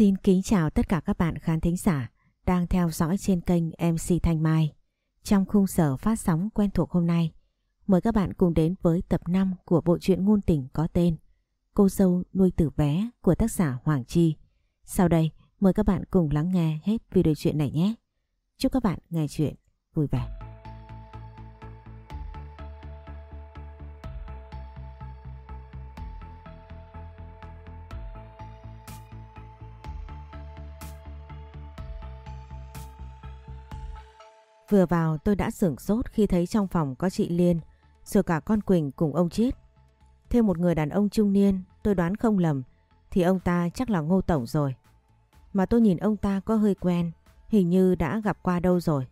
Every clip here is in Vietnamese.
Xin kính chào tất cả các bạn khán thính giả đang theo dõi trên kênh MC Thanh Mai. Trong khung sở phát sóng quen thuộc hôm nay, mời các bạn cùng đến với tập 5 của bộ truyện ngôn tình có tên Cô dâu nuôi tử bé của tác giả Hoàng Chi. Sau đây, mời các bạn cùng lắng nghe hết video truyện này nhé. Chúc các bạn nghe chuyện vui vẻ. Vừa vào tôi đã sửng sốt khi thấy trong phòng có chị Liên, rồi cả con Quỳnh cùng ông Chiết. Thêm một người đàn ông trung niên, tôi đoán không lầm, thì ông ta chắc là Ngô Tổng rồi. Mà tôi nhìn ông ta có hơi quen, hình như đã gặp qua đâu rồi.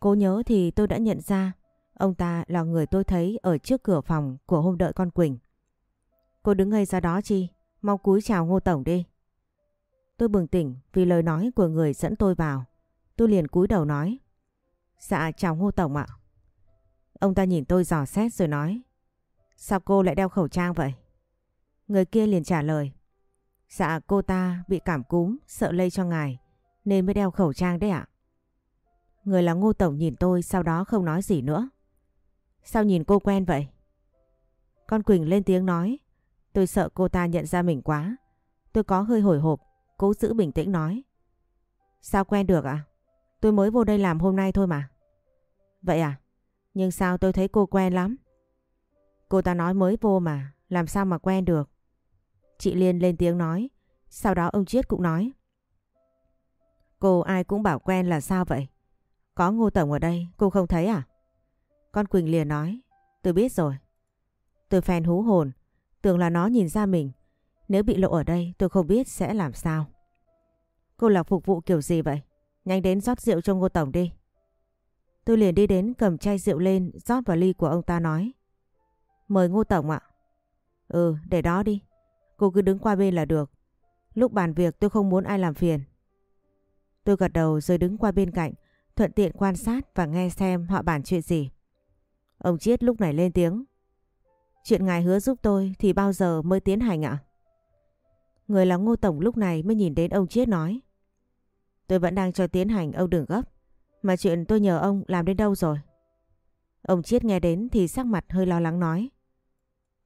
Cố nhớ thì tôi đã nhận ra, ông ta là người tôi thấy ở trước cửa phòng của hôm đợi con Quỳnh. Cô đứng ngây ra đó chi, mau cúi chào Ngô Tổng đi. Tôi bừng tỉnh vì lời nói của người dẫn tôi vào. Tôi liền cúi đầu nói. Dạ chào Ngô Tổng ạ. Ông ta nhìn tôi dò xét rồi nói. Sao cô lại đeo khẩu trang vậy? Người kia liền trả lời. Dạ cô ta bị cảm cúm, sợ lây cho ngài, nên mới đeo khẩu trang đấy ạ. Người là Ngô Tổng nhìn tôi sau đó không nói gì nữa. Sao nhìn cô quen vậy? Con Quỳnh lên tiếng nói. Tôi sợ cô ta nhận ra mình quá. Tôi có hơi hồi hộp, cố giữ bình tĩnh nói. Sao quen được ạ? Tôi mới vô đây làm hôm nay thôi mà. Vậy à? Nhưng sao tôi thấy cô quen lắm? Cô ta nói mới vô mà, làm sao mà quen được? Chị Liên lên tiếng nói, sau đó ông Chiết cũng nói. Cô ai cũng bảo quen là sao vậy? Có Ngô Tổng ở đây, cô không thấy à? Con Quỳnh liền nói, tôi biết rồi. Tôi phèn hú hồn, tưởng là nó nhìn ra mình. Nếu bị lộ ở đây tôi không biết sẽ làm sao. Cô là phục vụ kiểu gì vậy? Nhanh đến rót rượu cho Ngô Tổng đi. Tôi liền đi đến cầm chai rượu lên rót vào ly của ông ta nói. Mời Ngô Tổng ạ. Ừ, để đó đi. Cô cứ đứng qua bên là được. Lúc bàn việc tôi không muốn ai làm phiền. Tôi gật đầu rồi đứng qua bên cạnh, thuận tiện quan sát và nghe xem họ bàn chuyện gì. Ông Chiết lúc này lên tiếng. Chuyện ngài hứa giúp tôi thì bao giờ mới tiến hành ạ? Người là Ngô Tổng lúc này mới nhìn đến ông Chiết nói. Tôi vẫn đang cho tiến hành ông đừng gấp. Mà chuyện tôi nhờ ông làm đến đâu rồi? Ông Chiết nghe đến thì sắc mặt hơi lo lắng nói.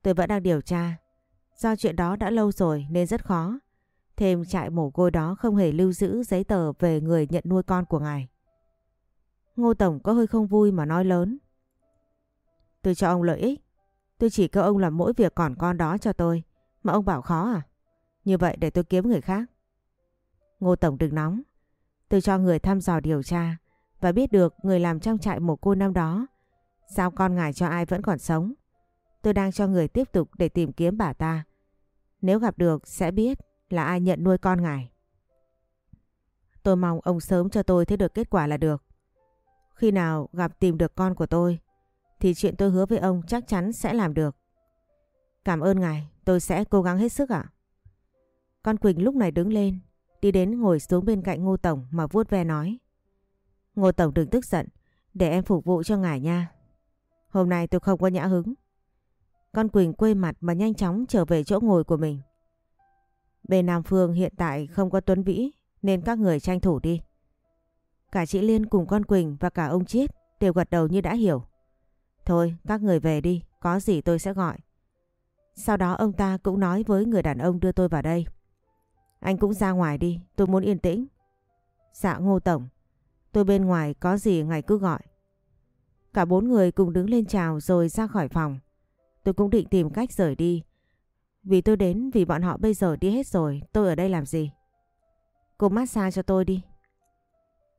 Tôi vẫn đang điều tra. Do chuyện đó đã lâu rồi nên rất khó. Thêm trại mổ côi đó không hề lưu giữ giấy tờ về người nhận nuôi con của ngài. Ngô Tổng có hơi không vui mà nói lớn. Tôi cho ông lợi ích. Tôi chỉ kêu ông làm mỗi việc còn con đó cho tôi. Mà ông bảo khó à? Như vậy để tôi kiếm người khác. Ngô Tổng đừng nóng. Tôi cho người thăm dò điều tra và biết được người làm trong trại mồ côi năm đó sao con ngài cho ai vẫn còn sống. Tôi đang cho người tiếp tục để tìm kiếm bà ta. Nếu gặp được sẽ biết là ai nhận nuôi con ngài. Tôi mong ông sớm cho tôi thấy được kết quả là được. Khi nào gặp tìm được con của tôi thì chuyện tôi hứa với ông chắc chắn sẽ làm được. Cảm ơn ngài, tôi sẽ cố gắng hết sức ạ. Con Quỳnh lúc này đứng lên Đi đến ngồi xuống bên cạnh Ngô Tổng mà vuốt ve nói. Ngô Tổng đừng tức giận, để em phục vụ cho ngài nha. Hôm nay tôi không có nhã hứng. Con Quỳnh quê mặt mà nhanh chóng trở về chỗ ngồi của mình. Bên Nam Phương hiện tại không có Tuấn Vĩ nên các người tranh thủ đi. Cả chị Liên cùng con Quỳnh và cả ông Chiết đều gật đầu như đã hiểu. Thôi các người về đi, có gì tôi sẽ gọi. Sau đó ông ta cũng nói với người đàn ông đưa tôi vào đây. Anh cũng ra ngoài đi, tôi muốn yên tĩnh. Dạ Ngô Tổng, tôi bên ngoài có gì ngài cứ gọi. Cả bốn người cùng đứng lên chào rồi ra khỏi phòng. Tôi cũng định tìm cách rời đi. Vì tôi đến vì bọn họ bây giờ đi hết rồi, tôi ở đây làm gì? Cô massage cho tôi đi.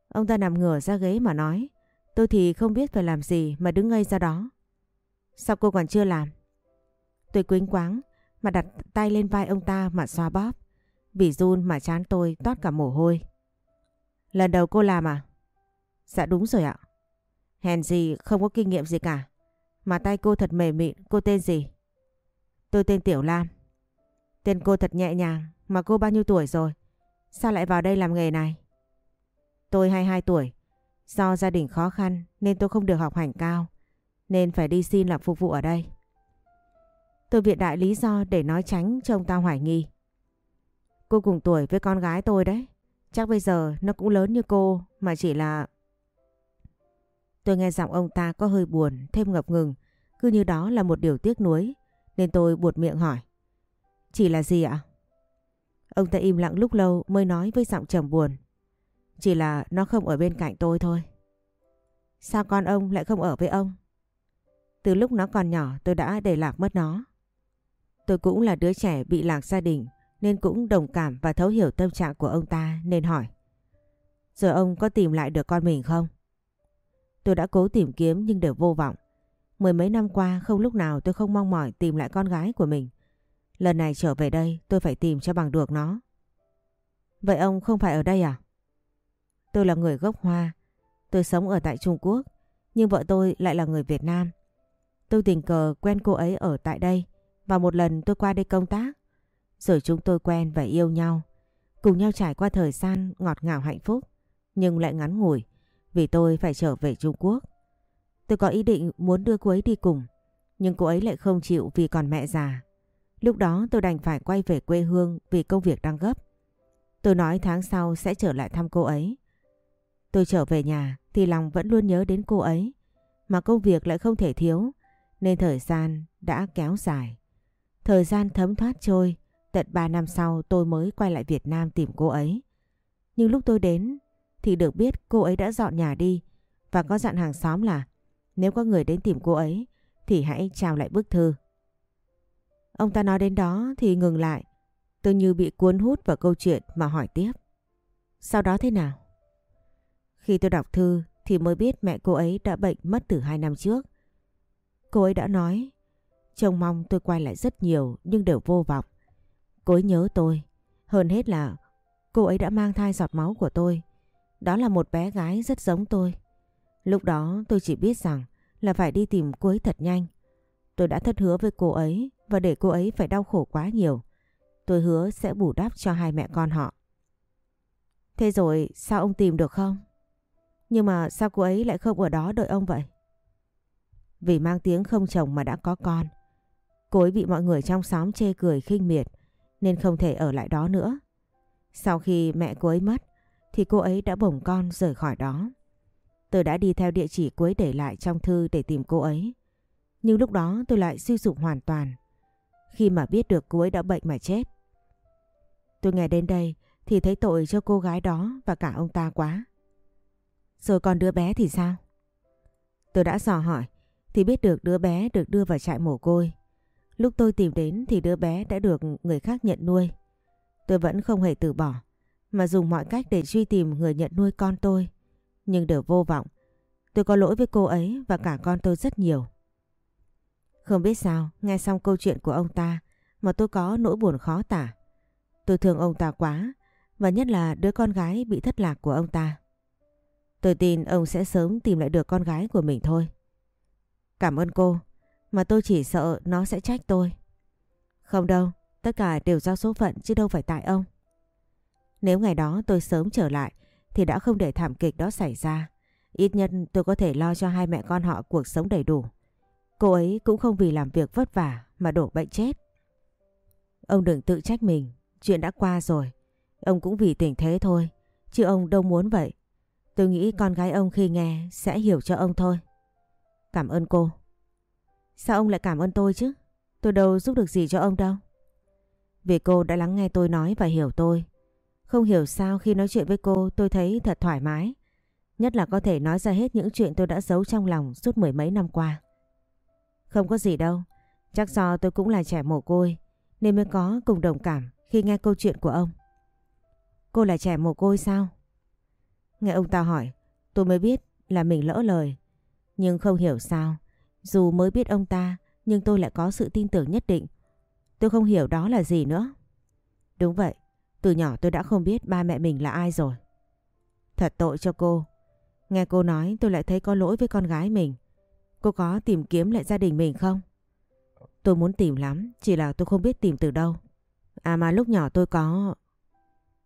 Ông ta nằm ngửa ra ghế mà nói. Tôi thì không biết phải làm gì mà đứng ngây ra đó. Sao cô còn chưa làm? Tôi quính quáng mà đặt tay lên vai ông ta mà xoa bóp. Vì run mà chán tôi toát cả mồ hôi. Lần đầu cô làm à? Dạ đúng rồi ạ. Hèn gì không có kinh nghiệm gì cả. Mà tay cô thật mềm mịn, cô tên gì? Tôi tên Tiểu Lam. Tên cô thật nhẹ nhàng, mà cô bao nhiêu tuổi rồi? Sao lại vào đây làm nghề này? Tôi 22 tuổi. Do gia đình khó khăn nên tôi không được học hành cao. Nên phải đi xin làm phục vụ ở đây. Tôi viện đại lý do để nói tránh cho ông ta hoài nghi. Cô cùng tuổi với con gái tôi đấy. Chắc bây giờ nó cũng lớn như cô mà chỉ là... Tôi nghe giọng ông ta có hơi buồn, thêm ngập ngừng, cứ như đó là một điều tiếc nuối, nên tôi buột miệng hỏi. Chỉ là gì ạ? Ông ta im lặng lúc lâu mới nói với giọng trầm buồn. Chỉ là nó không ở bên cạnh tôi thôi. Sao con ông lại không ở với ông? Từ lúc nó còn nhỏ tôi đã để lạc mất nó. Tôi cũng là đứa trẻ bị lạc gia đình nên cũng đồng cảm và thấu hiểu tâm trạng của ông ta nên hỏi. Giờ ông có tìm lại được con mình không? Tôi đã cố tìm kiếm nhưng đều vô vọng. Mười mấy năm qua, không lúc nào tôi không mong mỏi tìm lại con gái của mình. Lần này trở về đây, tôi phải tìm cho bằng được nó. Vậy ông không phải ở đây à? Tôi là người gốc Hoa. Tôi sống ở tại Trung Quốc. Nhưng vợ tôi lại là người Việt Nam. Tôi tình cờ quen cô ấy ở tại đây. Và một lần tôi qua đây công tác. Rồi chúng tôi quen và yêu nhau. Cùng nhau trải qua thời gian ngọt ngào hạnh phúc. Nhưng lại ngắn ngủi. Vì tôi phải trở về Trung Quốc. Tôi có ý định muốn đưa cô ấy đi cùng. Nhưng cô ấy lại không chịu vì còn mẹ già. Lúc đó tôi đành phải quay về quê hương vì công việc đang gấp. Tôi nói tháng sau sẽ trở lại thăm cô ấy. Tôi trở về nhà thì lòng vẫn luôn nhớ đến cô ấy. Mà công việc lại không thể thiếu. Nên thời gian đã kéo dài. Thời gian thấm thoát trôi. Tận 3 năm sau tôi mới quay lại Việt Nam tìm cô ấy. Nhưng lúc tôi đến thì được biết cô ấy đã dọn nhà đi. Và có dặn hàng xóm là nếu có người đến tìm cô ấy thì hãy trao lại bức thư. Ông ta nói đến đó thì ngừng lại. Tôi như bị cuốn hút vào câu chuyện mà hỏi tiếp. Sau đó thế nào? Khi tôi đọc thư thì mới biết mẹ cô ấy đã bệnh mất từ hai năm trước. Cô ấy đã nói, trông mong tôi quay lại rất nhiều nhưng đều vô vọng. Cô ấy nhớ tôi, hơn hết là cô ấy đã mang thai giọt máu của tôi. Đó là một bé gái rất giống tôi. Lúc đó tôi chỉ biết rằng là phải đi tìm cô ấy thật nhanh. Tôi đã thất hứa với cô ấy và để cô ấy phải đau khổ quá nhiều. Tôi hứa sẽ bù đắp cho hai mẹ con họ. Thế rồi sao ông tìm được không? Nhưng mà sao cô ấy lại không ở đó đợi ông vậy? Vì mang tiếng không chồng mà đã có con. Cô ấy bị mọi người trong xóm chê cười khinh miệt nên không thể ở lại đó nữa. Sau khi mẹ cô ấy mất thì cô ấy đã bổng con rời khỏi đó. Tôi đã đi theo địa chỉ cuối để lại trong thư để tìm cô ấy. Nhưng lúc đó tôi lại suy sụp hoàn toàn khi mà biết được cô ấy đã bệnh mà chết. Tôi nghe đến đây thì thấy tội cho cô gái đó và cả ông ta quá. Rồi còn đứa bé thì sao? Tôi đã dò hỏi thì biết được đứa bé được đưa vào trại mồ côi. Lúc tôi tìm đến thì đứa bé đã được người khác nhận nuôi. Tôi vẫn không hề từ bỏ mà dùng mọi cách để truy tìm người nhận nuôi con tôi. Nhưng đều vô vọng. Tôi có lỗi với cô ấy và cả con tôi rất nhiều. Không biết sao, nghe xong câu chuyện của ông ta mà tôi có nỗi buồn khó tả. Tôi thương ông ta quá và nhất là đứa con gái bị thất lạc của ông ta. Tôi tin ông sẽ sớm tìm lại được con gái của mình thôi. Cảm ơn cô, mà tôi chỉ sợ nó sẽ trách tôi. Không đâu, tất cả đều do số phận chứ đâu phải tại ông. Nếu ngày đó tôi sớm trở lại thì đã không để thảm kịch đó xảy ra. Ít nhất tôi có thể lo cho hai mẹ con họ cuộc sống đầy đủ. Cô ấy cũng không vì làm việc vất vả mà đổ bệnh chết. Ông đừng tự trách mình, chuyện đã qua rồi. Ông cũng vì tình thế thôi, chứ ông đâu muốn vậy. Tôi nghĩ con gái ông khi nghe sẽ hiểu cho ông thôi. Cảm ơn cô. Sao ông lại cảm ơn tôi chứ? Tôi đâu giúp được gì cho ông đâu. Vì cô đã lắng nghe tôi nói và hiểu tôi. Không hiểu sao khi nói chuyện với cô tôi thấy thật thoải mái. Nhất là có thể nói ra hết những chuyện tôi đã giấu trong lòng suốt mười mấy năm qua. Không có gì đâu. Chắc do tôi cũng là trẻ mồ côi nên mới có cùng đồng cảm khi nghe câu chuyện của ông. Cô là trẻ mồ côi sao? Nghe ông ta hỏi, tôi mới biết là mình lỡ lời. Nhưng không hiểu sao, dù mới biết ông ta nhưng tôi lại có sự tin tưởng nhất định. Tôi không hiểu đó là gì nữa. Đúng vậy, từ nhỏ tôi đã không biết ba mẹ mình là ai rồi. Thật tội cho cô. Nghe cô nói tôi lại thấy có lỗi với con gái mình. Cô có tìm kiếm lại gia đình mình không? Tôi muốn tìm lắm, chỉ là tôi không biết tìm từ đâu. À mà lúc nhỏ tôi có...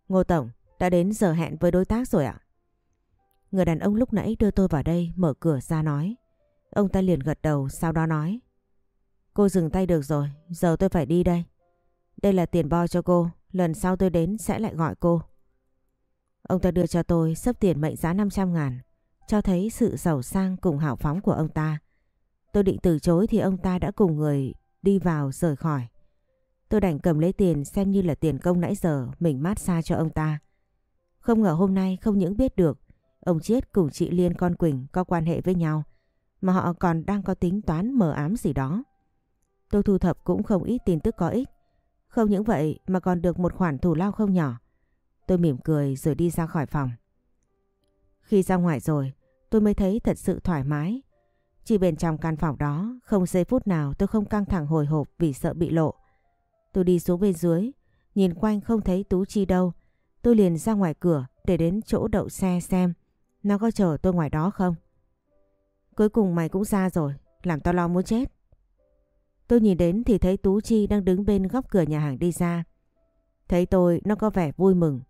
Ngô Tổng, đã đến giờ hẹn với đối tác rồi ạ? Người đàn ông lúc nãy đưa tôi vào đây mở cửa ra nói. Ông ta liền gật đầu sau đó nói. Cô dừng tay được rồi, giờ tôi phải đi đây. Đây là tiền bo cho cô, lần sau tôi đến sẽ lại gọi cô. Ông ta đưa cho tôi sấp tiền mệnh giá 500 ngàn, cho thấy sự giàu sang cùng hảo phóng của ông ta. Tôi định từ chối thì ông ta đã cùng người đi vào rời khỏi. Tôi đành cầm lấy tiền xem như là tiền công nãy giờ mình mát xa cho ông ta. Không ngờ hôm nay không những biết được ông Chiết cùng chị Liên con Quỳnh có quan hệ với nhau mà họ còn đang có tính toán mờ ám gì đó. Tôi thu thập cũng không ít tin tức có ích. Không những vậy mà còn được một khoản thù lao không nhỏ. Tôi mỉm cười rồi đi ra khỏi phòng. Khi ra ngoài rồi, tôi mới thấy thật sự thoải mái. Chỉ bên trong căn phòng đó, không giây phút nào tôi không căng thẳng hồi hộp vì sợ bị lộ. Tôi đi xuống bên dưới, nhìn quanh không thấy Tú Chi đâu. Tôi liền ra ngoài cửa để đến chỗ đậu xe xem nó có chờ tôi ngoài đó không. Cuối cùng mày cũng ra rồi, làm tao lo muốn chết. Tôi nhìn đến thì thấy Tú Chi đang đứng bên góc cửa nhà hàng đi ra. Thấy tôi, nó có vẻ vui mừng.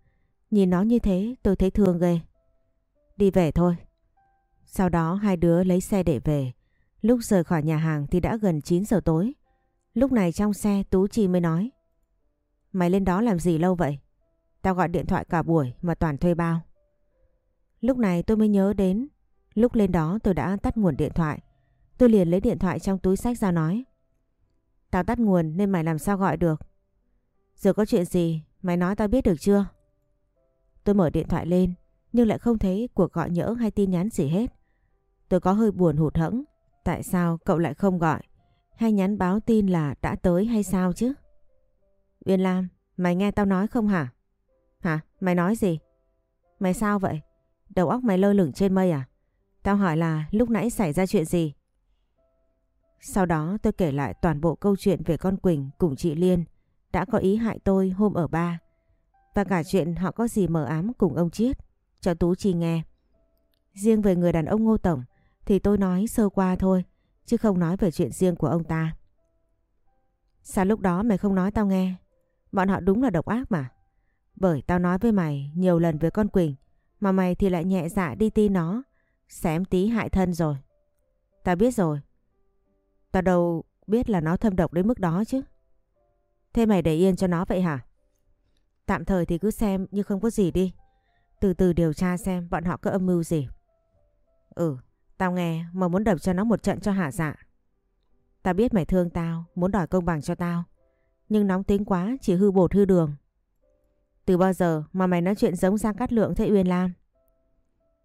Nhìn nó như thế, tôi thấy thương ghê. Đi về thôi. Sau đó, hai đứa lấy xe để về. Lúc rời khỏi nhà hàng thì đã gần 9 giờ tối. Lúc này trong xe, Tú Chi mới nói. Mày lên đó làm gì lâu vậy? Tao gọi điện thoại cả buổi mà toàn thuê bao. Lúc này tôi mới nhớ đến. Lúc lên đó tôi đã tắt nguồn điện thoại. Tôi liền lấy điện thoại trong túi sách ra nói. Tao tắt nguồn nên mày làm sao gọi được. Giờ có chuyện gì mày nói tao biết được chưa? Tôi mở điện thoại lên nhưng lại không thấy cuộc gọi nhỡ hay tin nhắn gì hết. Tôi có hơi buồn hụt hẫng. Tại sao cậu lại không gọi? Hay nhắn báo tin là đã tới hay sao chứ? Uyên Lam, mày nghe tao nói không hả? Hả? Mày nói gì? Mày sao vậy? Đầu óc mày lơ lửng trên mây à? Tao hỏi là lúc nãy xảy ra chuyện gì? Sau đó tôi kể lại toàn bộ câu chuyện về con Quỳnh cùng chị Liên, đã có ý hại tôi hôm ở ba. Và cả chuyện họ có gì mờ ám cùng ông Chiết cho Tú Chi nghe. Riêng về người đàn ông Ngô Tổng, thì tôi nói sơ qua thôi, chứ không nói về chuyện riêng của ông ta. Sao lúc đó mày không nói tao nghe? Bọn họ đúng là độc ác mà. Bởi tao nói với mày nhiều lần về con Quỳnh, mà mày thì lại nhẹ dạ đi tin nó. Xém tí hại thân rồi. Tao biết rồi. Tao đâu biết là nó thâm độc đến mức đó chứ. Thế mày để yên cho nó vậy hả? Tạm thời thì cứ xem như không có gì đi. Từ từ điều tra xem bọn họ có âm mưu gì. Ừ, tao nghe mà muốn đập cho nó một trận cho hả dạ. Tao biết mày thương tao, muốn đòi công bằng cho tao. Nhưng nóng tính quá, chỉ hư bột hư đường. Từ bao giờ mà mày nói chuyện giống Giang Cát Lượng thế Uyên Lam?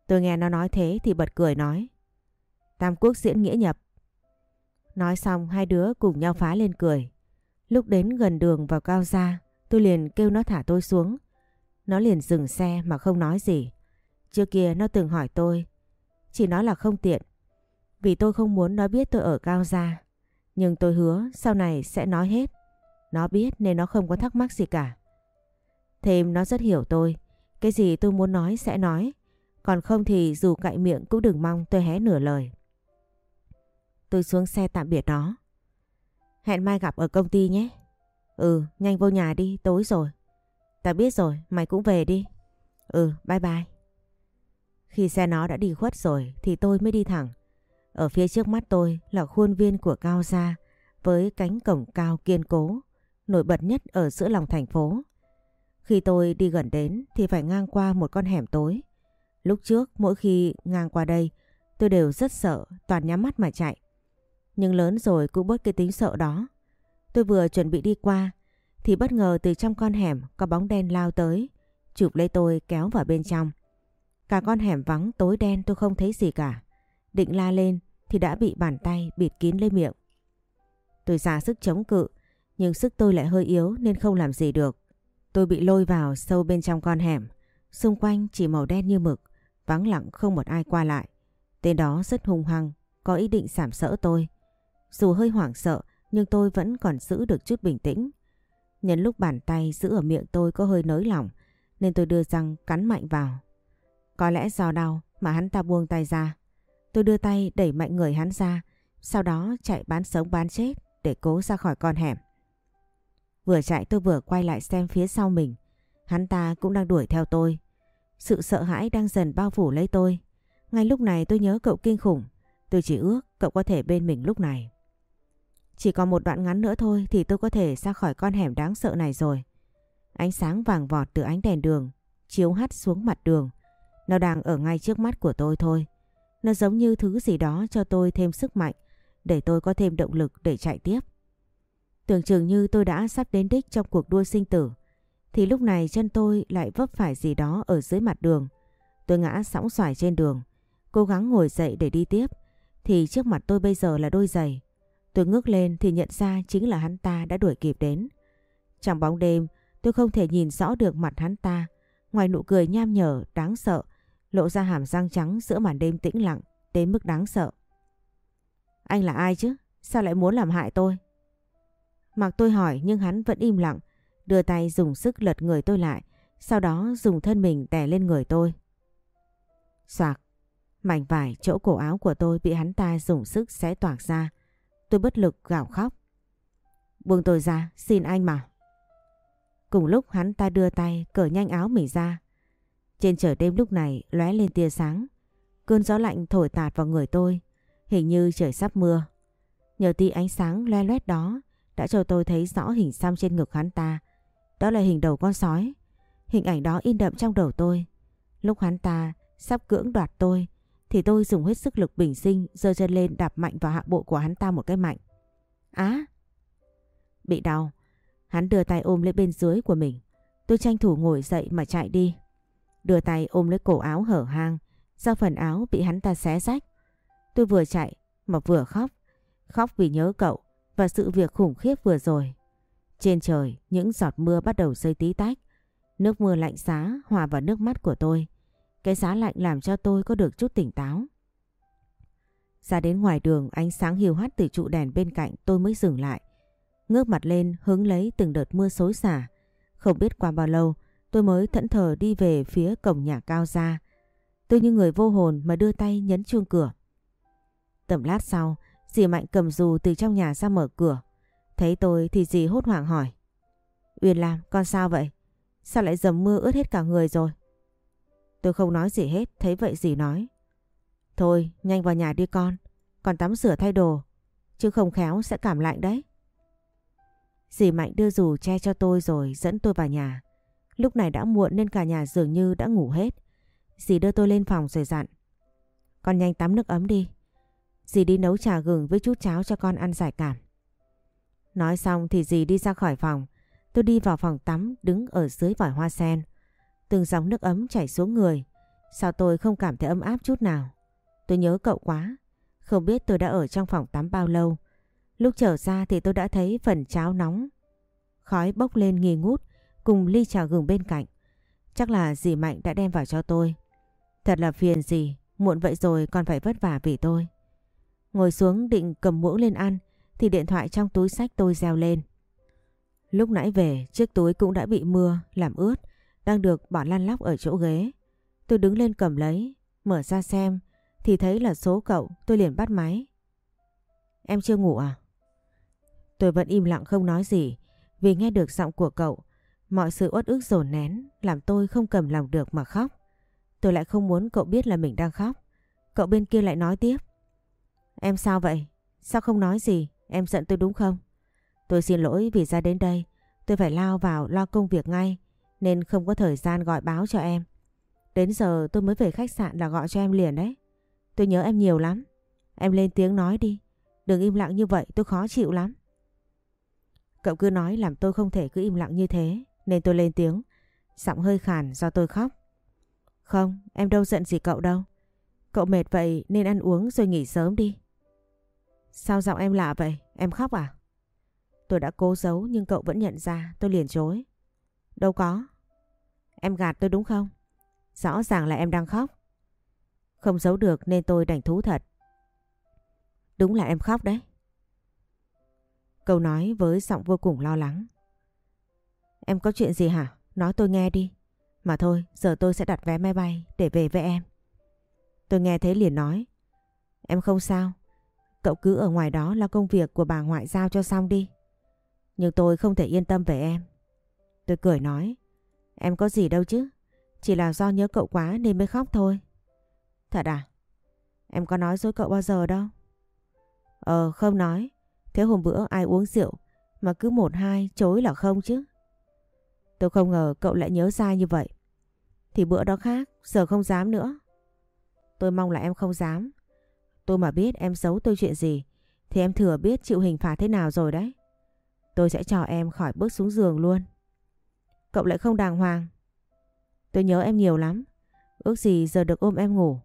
Tôi nghe nó nói thế thì bật cười nói. Tam Quốc diễn nghĩa nhập. Nói xong hai đứa cùng nhau phá lên cười. Lúc đến gần đường vào cao gia, tôi liền kêu nó thả tôi xuống. Nó liền dừng xe mà không nói gì. Trước kia nó từng hỏi tôi, chỉ nói là không tiện. Vì tôi không muốn nó biết tôi ở cao gia. Nhưng tôi hứa sau này sẽ nói hết. Nó biết nên nó không có thắc mắc gì cả. Thêm nó rất hiểu tôi. Cái gì tôi muốn nói sẽ nói. Còn không thì dù cậy miệng cũng đừng mong tôi hé nửa lời. Tôi xuống xe tạm biệt nó. Hẹn mai gặp ở công ty nhé. Ừ, nhanh vô nhà đi, tối rồi. Ta biết rồi, mày cũng về đi. Ừ, bye bye. Khi xe nó đã đi khuất rồi thì tôi mới đi thẳng. Ở phía trước mắt tôi là khuôn viên của Cao Gia với cánh cổng cao kiên cố, nổi bật nhất ở giữa lòng thành phố. Khi tôi đi gần đến thì phải ngang qua một con hẻm tối. Lúc trước mỗi khi ngang qua đây tôi đều rất sợ toàn nhắm mắt mà chạy. Nhưng lớn rồi cũng bớt cái tính sợ đó. Tôi vừa chuẩn bị đi qua thì bất ngờ từ trong con hẻm có bóng đen lao tới, chụp lấy tôi kéo vào bên trong. Cả con hẻm vắng tối đen tôi không thấy gì cả. Định la lên thì đã bị bàn tay bịt kín lấy miệng. Tôi ra sức chống cự, nhưng sức tôi lại hơi yếu nên không làm gì được. Tôi bị lôi vào sâu bên trong con hẻm, xung quanh chỉ màu đen như mực, vắng lặng không một ai qua lại. Tên đó rất hung hăng, có ý định sảm sỡ tôi. Dù hơi hoảng sợ nhưng tôi vẫn còn giữ được chút bình tĩnh. Nhân lúc bàn tay giữ ở miệng tôi có hơi nới lỏng nên tôi đưa răng cắn mạnh vào. Có lẽ do đau mà hắn ta buông tay ra. Tôi đưa tay đẩy mạnh người hắn ra, sau đó chạy bán sống bán chết để cố ra khỏi con hẻm. Vừa chạy tôi vừa quay lại xem phía sau mình. Hắn ta cũng đang đuổi theo tôi. Sự sợ hãi đang dần bao phủ lấy tôi. Ngay lúc này tôi nhớ cậu kinh khủng. Tôi chỉ ước cậu có thể bên mình lúc này. Chỉ còn một đoạn ngắn nữa thôi thì tôi có thể ra khỏi con hẻm đáng sợ này rồi. Ánh sáng vàng vọt từ ánh đèn đường, chiếu hắt xuống mặt đường. Nó đang ở ngay trước mắt của tôi thôi. Nó giống như thứ gì đó cho tôi thêm sức mạnh để tôi có thêm động lực để chạy tiếp. Tưởng chừng như tôi đã sắp đến đích trong cuộc đua sinh tử. Thì lúc này chân tôi lại vấp phải gì đó ở dưới mặt đường. Tôi ngã sóng xoài trên đường. Cố gắng ngồi dậy để đi tiếp. Thì trước mặt tôi bây giờ là đôi giày. Tôi ngước lên thì nhận ra chính là hắn ta đã đuổi kịp đến. Trong bóng đêm tôi không thể nhìn rõ được mặt hắn ta. Ngoài nụ cười nham nhở đáng sợ lộ ra hàm răng trắng giữa màn đêm tĩnh lặng đến mức đáng sợ. Anh là ai chứ? Sao lại muốn làm hại tôi? Mặc tôi hỏi nhưng hắn vẫn im lặng, đưa tay dùng sức lật người tôi lại, sau đó dùng thân mình đè lên người tôi. Soạc, mảnh vải chỗ cổ áo của tôi bị hắn ta dùng sức xé toạc ra. Tôi bất lực gào khóc. Buông tôi ra, xin anh mà. Cùng lúc hắn ta đưa tay cởi nhanh áo mình ra. Trên trời đêm lúc này lóe lên tia sáng. Cơn gió lạnh thổi tạt vào người tôi, hình như trời sắp mưa. Nhờ tia ánh sáng loe loét đó đã cho tôi thấy rõ hình xăm trên ngực hắn ta. Đó là hình đầu con sói. Hình ảnh đó in đậm trong đầu tôi. Lúc hắn ta sắp cưỡng đoạt tôi thì tôi dùng hết sức lực bình sinh giơ chân lên đạp mạnh vào hạ bộ của hắn ta một cái mạnh. Á! bị đau. Hắn đưa tay ôm lấy bên dưới của mình. Tôi tranh thủ ngồi dậy mà chạy đi. Đưa tay ôm lấy cổ áo hở hang do phần áo bị hắn ta xé rách. Tôi vừa chạy mà vừa khóc. Khóc vì nhớ cậu và sự việc khủng khiếp vừa rồi. Trên trời, những giọt mưa bắt đầu rơi tí tách. Nước mưa lạnh giá hòa vào nước mắt của tôi. Cái giá lạnh làm cho tôi có được chút tỉnh táo. Ra đến ngoài đường, ánh sáng hiu hắt từ trụ đèn bên cạnh tôi mới dừng lại. Ngước mặt lên hứng lấy từng đợt mưa xối xả. Không biết qua bao lâu tôi mới thẫn thờ đi về phía cổng nhà cao ra. Tôi như người vô hồn mà đưa tay nhấn chuông cửa. Tầm lát sau, dì Mạnh cầm dù từ trong nhà ra mở cửa. Thấy tôi thì dì hốt hoảng hỏi. Uyên Lam, con sao vậy? Sao lại dầm mưa ướt hết cả người rồi? Tôi không nói gì hết, thấy vậy dì nói. Thôi, nhanh vào nhà đi con, còn tắm rửa thay đồ, chứ không khéo sẽ cảm lạnh đấy. Dì Mạnh đưa dù che cho tôi rồi dẫn tôi vào nhà. Lúc này đã muộn nên cả nhà dường như đã ngủ hết. Dì đưa tôi lên phòng rồi dặn. Con nhanh tắm nước ấm đi. Dì đi nấu trà gừng với chút cháo cho con ăn giải cảm. Nói xong thì dì đi ra khỏi phòng. Tôi đi vào phòng tắm đứng ở dưới vòi hoa sen. Từng dòng nước ấm chảy xuống người. Sao tôi không cảm thấy ấm áp chút nào? Tôi nhớ cậu quá. Không biết tôi đã ở trong phòng tắm bao lâu. Lúc trở ra thì tôi đã thấy phần cháo nóng. Khói bốc lên nghi ngút cùng ly trà gừng bên cạnh. Chắc là dì Mạnh đã đem vào cho tôi. Thật là phiền gì, muộn vậy rồi còn phải vất vả vì tôi. Ngồi xuống định cầm muỗng lên ăn thì điện thoại trong túi sách tôi reo lên. Lúc nãy về chiếc túi cũng đã bị mưa làm ướt đang được bỏ lăn lóc ở chỗ ghế. Tôi đứng lên cầm lấy, mở ra xem thì thấy là số cậu tôi liền bắt máy. Em chưa ngủ à? Tôi vẫn im lặng không nói gì vì nghe được giọng của cậu Mọi sự uất ức dồn nén làm tôi không cầm lòng được mà khóc. Tôi lại không muốn cậu biết là mình đang khóc. Cậu bên kia lại nói tiếp. Em sao vậy? Sao không nói gì? Em giận tôi đúng không? Tôi xin lỗi vì ra đến đây. Tôi phải lao vào lo công việc ngay nên không có thời gian gọi báo cho em. Đến giờ tôi mới về khách sạn là gọi cho em liền đấy. Tôi nhớ em nhiều lắm. Em lên tiếng nói đi. Đừng im lặng như vậy tôi khó chịu lắm. Cậu cứ nói làm tôi không thể cứ im lặng như thế nên tôi lên tiếng. Giọng hơi khàn do tôi khóc. Không, em đâu giận gì cậu đâu. Cậu mệt vậy nên ăn uống rồi nghỉ sớm đi. Sao giọng em lạ vậy? Em khóc à? Tôi đã cố giấu nhưng cậu vẫn nhận ra, tôi liền chối. Đâu có. Em gạt tôi đúng không? Rõ ràng là em đang khóc. Không giấu được nên tôi đành thú thật. Đúng là em khóc đấy. Câu nói với giọng vô cùng lo lắng. Em có chuyện gì hả? Nói tôi nghe đi. Mà thôi, giờ tôi sẽ đặt vé máy bay để về với em. Tôi nghe thấy liền nói. Em không sao. Cậu cứ ở ngoài đó là công việc của bà ngoại giao cho xong đi. Nhưng tôi không thể yên tâm về em. Tôi cười nói. Em có gì đâu chứ. Chỉ là do nhớ cậu quá nên mới khóc thôi. Thật à? Em có nói dối cậu bao giờ đâu? Ờ không nói. Thế hôm bữa ai uống rượu mà cứ một hai chối là không chứ? Tôi không ngờ cậu lại nhớ sai như vậy. Thì bữa đó khác, giờ không dám nữa. Tôi mong là em không dám. Tôi mà biết em giấu tôi chuyện gì, thì em thừa biết chịu hình phạt thế nào rồi đấy. Tôi sẽ cho em khỏi bước xuống giường luôn. Cậu lại không đàng hoàng. Tôi nhớ em nhiều lắm. Ước gì giờ được ôm em ngủ.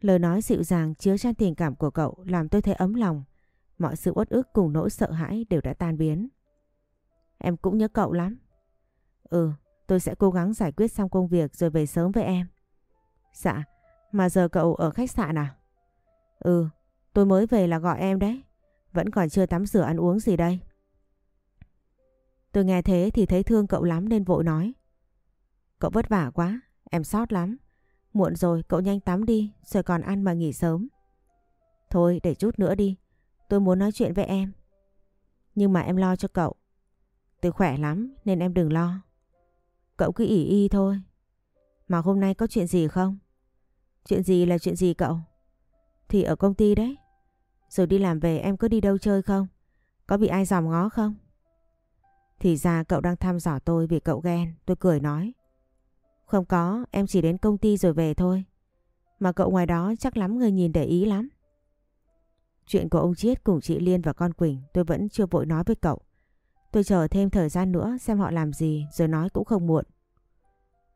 Lời nói dịu dàng chứa chan tình cảm của cậu làm tôi thấy ấm lòng. Mọi sự uất ức cùng nỗi sợ hãi đều đã tan biến. Em cũng nhớ cậu lắm. Ừ, tôi sẽ cố gắng giải quyết xong công việc rồi về sớm với em. Dạ, mà giờ cậu ở khách sạn à? Ừ, tôi mới về là gọi em đấy. Vẫn còn chưa tắm rửa ăn uống gì đây. Tôi nghe thế thì thấy thương cậu lắm nên vội nói. Cậu vất vả quá, em sót lắm. Muộn rồi cậu nhanh tắm đi rồi còn ăn mà nghỉ sớm. Thôi để chút nữa đi, tôi muốn nói chuyện với em. Nhưng mà em lo cho cậu. Tôi khỏe lắm nên em đừng lo. Cậu cứ ỉ y thôi. Mà hôm nay có chuyện gì không? Chuyện gì là chuyện gì cậu? Thì ở công ty đấy. Rồi đi làm về em có đi đâu chơi không? Có bị ai dòm ngó không? Thì ra cậu đang thăm dò tôi vì cậu ghen. Tôi cười nói. Không có, em chỉ đến công ty rồi về thôi. Mà cậu ngoài đó chắc lắm người nhìn để ý lắm. Chuyện của ông Chiết cùng chị Liên và con Quỳnh tôi vẫn chưa vội nói với cậu. Tôi chờ thêm thời gian nữa xem họ làm gì rồi nói cũng không muộn.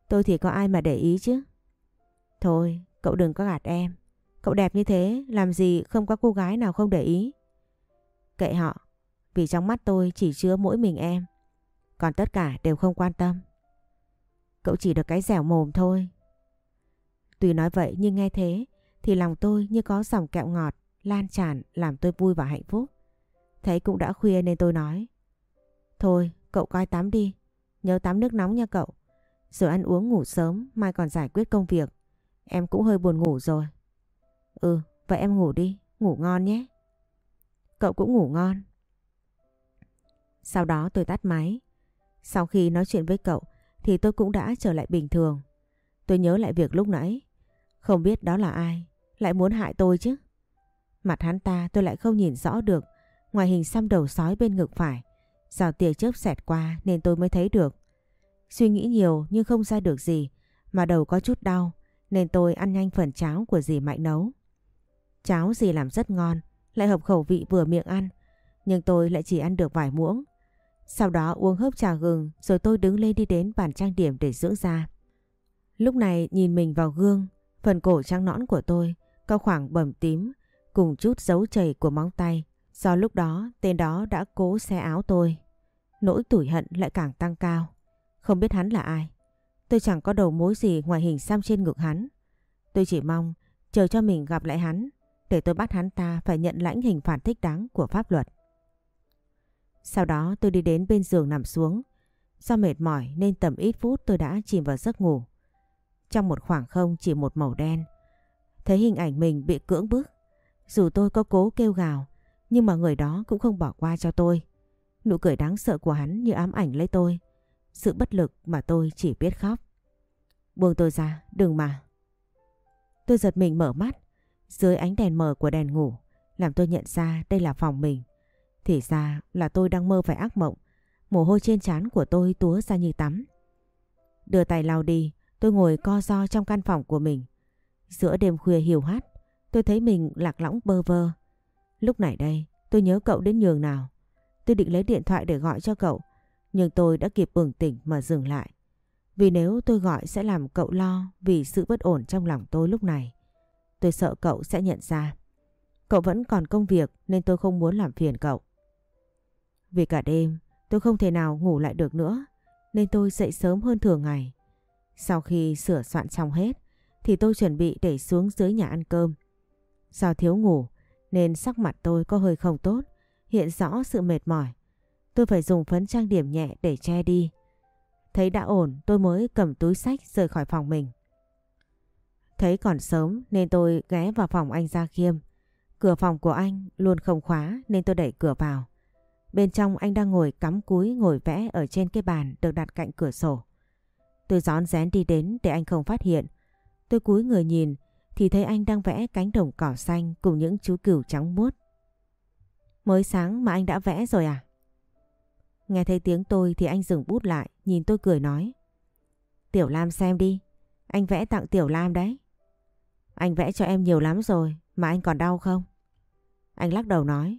Tôi thì có ai mà để ý chứ. Thôi, cậu đừng có gạt em. Cậu đẹp như thế, làm gì không có cô gái nào không để ý. Kệ họ, vì trong mắt tôi chỉ chứa mỗi mình em. Còn tất cả đều không quan tâm. Cậu chỉ được cái dẻo mồm thôi. Tuy nói vậy nhưng nghe thế thì lòng tôi như có dòng kẹo ngọt lan tràn làm tôi vui và hạnh phúc. Thấy cũng đã khuya nên tôi nói. Thôi cậu coi tắm đi, nhớ tắm nước nóng nha cậu. Rồi ăn uống ngủ sớm, mai còn giải quyết công việc. Em cũng hơi buồn ngủ rồi. Ừ, vậy em ngủ đi, ngủ ngon nhé. Cậu cũng ngủ ngon. Sau đó tôi tắt máy. Sau khi nói chuyện với cậu thì tôi cũng đã trở lại bình thường. Tôi nhớ lại việc lúc nãy. Không biết đó là ai, lại muốn hại tôi chứ. Mặt hắn ta tôi lại không nhìn rõ được, ngoài hình xăm đầu sói bên ngực phải. Giò tia chớp xẹt qua nên tôi mới thấy được. Suy nghĩ nhiều nhưng không ra được gì, mà đầu có chút đau nên tôi ăn nhanh phần cháo của dì Mạnh nấu. Cháo dì làm rất ngon, lại hợp khẩu vị vừa miệng ăn, nhưng tôi lại chỉ ăn được vài muỗng. Sau đó uống hớp trà gừng rồi tôi đứng lên đi đến bàn trang điểm để dưỡng da. Lúc này nhìn mình vào gương, phần cổ trắng nõn của tôi có khoảng bầm tím cùng chút dấu chảy của móng tay. Do lúc đó tên đó đã cố xe áo tôi. Nỗi tủi hận lại càng tăng cao. Không biết hắn là ai. Tôi chẳng có đầu mối gì ngoài hình xăm trên ngực hắn. Tôi chỉ mong chờ cho mình gặp lại hắn để tôi bắt hắn ta phải nhận lãnh hình phạt thích đáng của pháp luật. Sau đó tôi đi đến bên giường nằm xuống. Do mệt mỏi nên tầm ít phút tôi đã chìm vào giấc ngủ. Trong một khoảng không chỉ một màu đen. Thấy hình ảnh mình bị cưỡng bức. Dù tôi có cố kêu gào, nhưng mà người đó cũng không bỏ qua cho tôi. Nụ cười đáng sợ của hắn như ám ảnh lấy tôi. Sự bất lực mà tôi chỉ biết khóc. Buông tôi ra, đừng mà. Tôi giật mình mở mắt. Dưới ánh đèn mờ của đèn ngủ, làm tôi nhận ra đây là phòng mình. Thì ra là tôi đang mơ phải ác mộng. Mồ hôi trên trán của tôi túa ra như tắm. Đưa tay lau đi, tôi ngồi co ro trong căn phòng của mình. Giữa đêm khuya hiu hắt, tôi thấy mình lạc lõng bơ vơ. Lúc này đây, tôi nhớ cậu đến nhường nào. Tôi định lấy điện thoại để gọi cho cậu, nhưng tôi đã kịp bừng tỉnh mà dừng lại. Vì nếu tôi gọi sẽ làm cậu lo vì sự bất ổn trong lòng tôi lúc này. Tôi sợ cậu sẽ nhận ra. Cậu vẫn còn công việc nên tôi không muốn làm phiền cậu. Vì cả đêm tôi không thể nào ngủ lại được nữa nên tôi dậy sớm hơn thường ngày. Sau khi sửa soạn xong hết thì tôi chuẩn bị để xuống dưới nhà ăn cơm. Do thiếu ngủ nên sắc mặt tôi có hơi không tốt, hiện rõ sự mệt mỏi. Tôi phải dùng phấn trang điểm nhẹ để che đi. Thấy đã ổn tôi mới cầm túi sách rời khỏi phòng mình. Thấy còn sớm nên tôi ghé vào phòng anh Gia Khiêm. Cửa phòng của anh luôn không khóa nên tôi đẩy cửa vào. Bên trong anh đang ngồi cắm cúi ngồi vẽ ở trên cái bàn được đặt cạnh cửa sổ. Tôi gión rén đi đến để anh không phát hiện. Tôi cúi người nhìn thì thấy anh đang vẽ cánh đồng cỏ xanh cùng những chú cừu trắng muốt. Mới sáng mà anh đã vẽ rồi à? Nghe thấy tiếng tôi thì anh dừng bút lại, nhìn tôi cười nói. Tiểu Lam xem đi, anh vẽ tặng Tiểu Lam đấy. Anh vẽ cho em nhiều lắm rồi, mà anh còn đau không? Anh lắc đầu nói.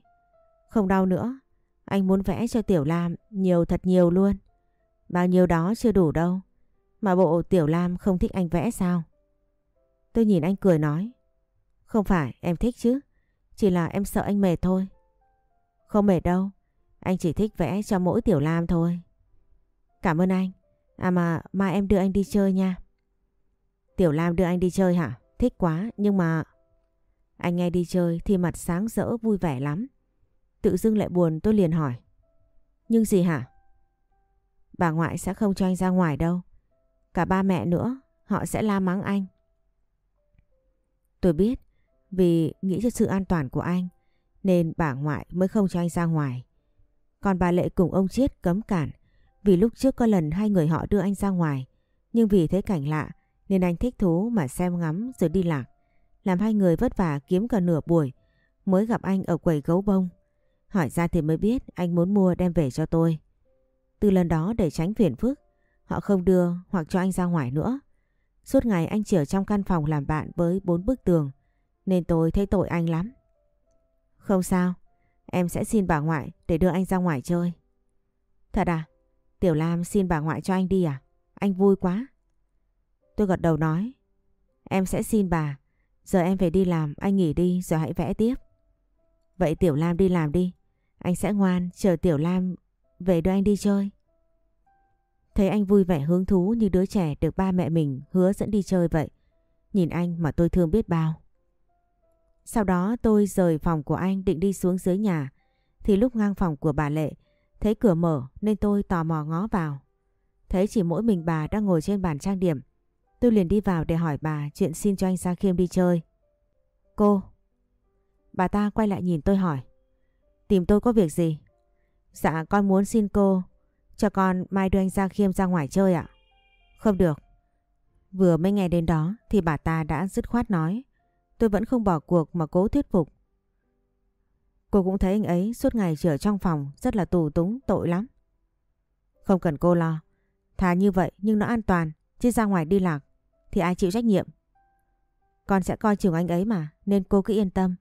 Không đau nữa, anh muốn vẽ cho Tiểu Lam nhiều thật nhiều luôn. Bao nhiêu đó chưa đủ đâu. Mà bộ Tiểu Lam không thích anh vẽ sao? Tôi nhìn anh cười nói. Không phải, em thích chứ. Chỉ là em sợ anh mệt thôi. Không mệt đâu. Anh chỉ thích vẽ cho mỗi Tiểu Lam thôi. Cảm ơn anh. À mà mai em đưa anh đi chơi nha. Tiểu Lam đưa anh đi chơi hả? Thích quá nhưng mà... Anh nghe đi chơi thì mặt sáng rỡ vui vẻ lắm. Tự dưng lại buồn tôi liền hỏi. Nhưng gì hả? Bà ngoại sẽ không cho anh ra ngoài đâu. Cả ba mẹ nữa, họ sẽ la mắng anh. Tôi biết, vì nghĩ cho sự an toàn của anh, nên bà ngoại mới không cho anh ra ngoài. Còn bà Lệ cùng ông Chiết cấm cản, vì lúc trước có lần hai người họ đưa anh ra ngoài, nhưng vì thấy cảnh lạ nên anh thích thú mà xem ngắm rồi đi lạc. Làm hai người vất vả kiếm cả nửa buổi mới gặp anh ở quầy gấu bông. Hỏi ra thì mới biết anh muốn mua đem về cho tôi. Từ lần đó để tránh phiền phức, họ không đưa hoặc cho anh ra ngoài nữa. Suốt ngày anh chỉ ở trong căn phòng làm bạn với bốn bức tường, nên tôi thấy tội anh lắm. Không sao, em sẽ xin bà ngoại để đưa anh ra ngoài chơi. Thật à? Tiểu Lam xin bà ngoại cho anh đi à? Anh vui quá. Tôi gật đầu nói. Em sẽ xin bà. Giờ em phải đi làm, anh nghỉ đi rồi hãy vẽ tiếp. Vậy Tiểu Lam đi làm đi. Anh sẽ ngoan chờ Tiểu Lam về đưa anh đi chơi. Thấy anh vui vẻ hứng thú như đứa trẻ được ba mẹ mình hứa dẫn đi chơi vậy. Nhìn anh mà tôi thương biết bao. Sau đó tôi rời phòng của anh định đi xuống dưới nhà. Thì lúc ngang phòng của bà Lệ, thấy cửa mở nên tôi tò mò ngó vào. Thấy chỉ mỗi mình bà đang ngồi trên bàn trang điểm. Tôi liền đi vào để hỏi bà chuyện xin cho anh Sa Khiêm đi chơi. Cô. Bà ta quay lại nhìn tôi hỏi. Tìm tôi có việc gì? Dạ con muốn xin cô cho con mai đưa anh Gia Khiêm ra ngoài chơi ạ. Không được. Vừa mới nghe đến đó thì bà ta đã dứt khoát nói. Tôi vẫn không bỏ cuộc mà cố thuyết phục. Cô cũng thấy anh ấy suốt ngày chỉ ở trong phòng rất là tù túng, tội lắm. Không cần cô lo. Thà như vậy nhưng nó an toàn, chứ ra ngoài đi lạc thì ai chịu trách nhiệm. Con sẽ coi chừng anh ấy mà, nên cô cứ yên tâm.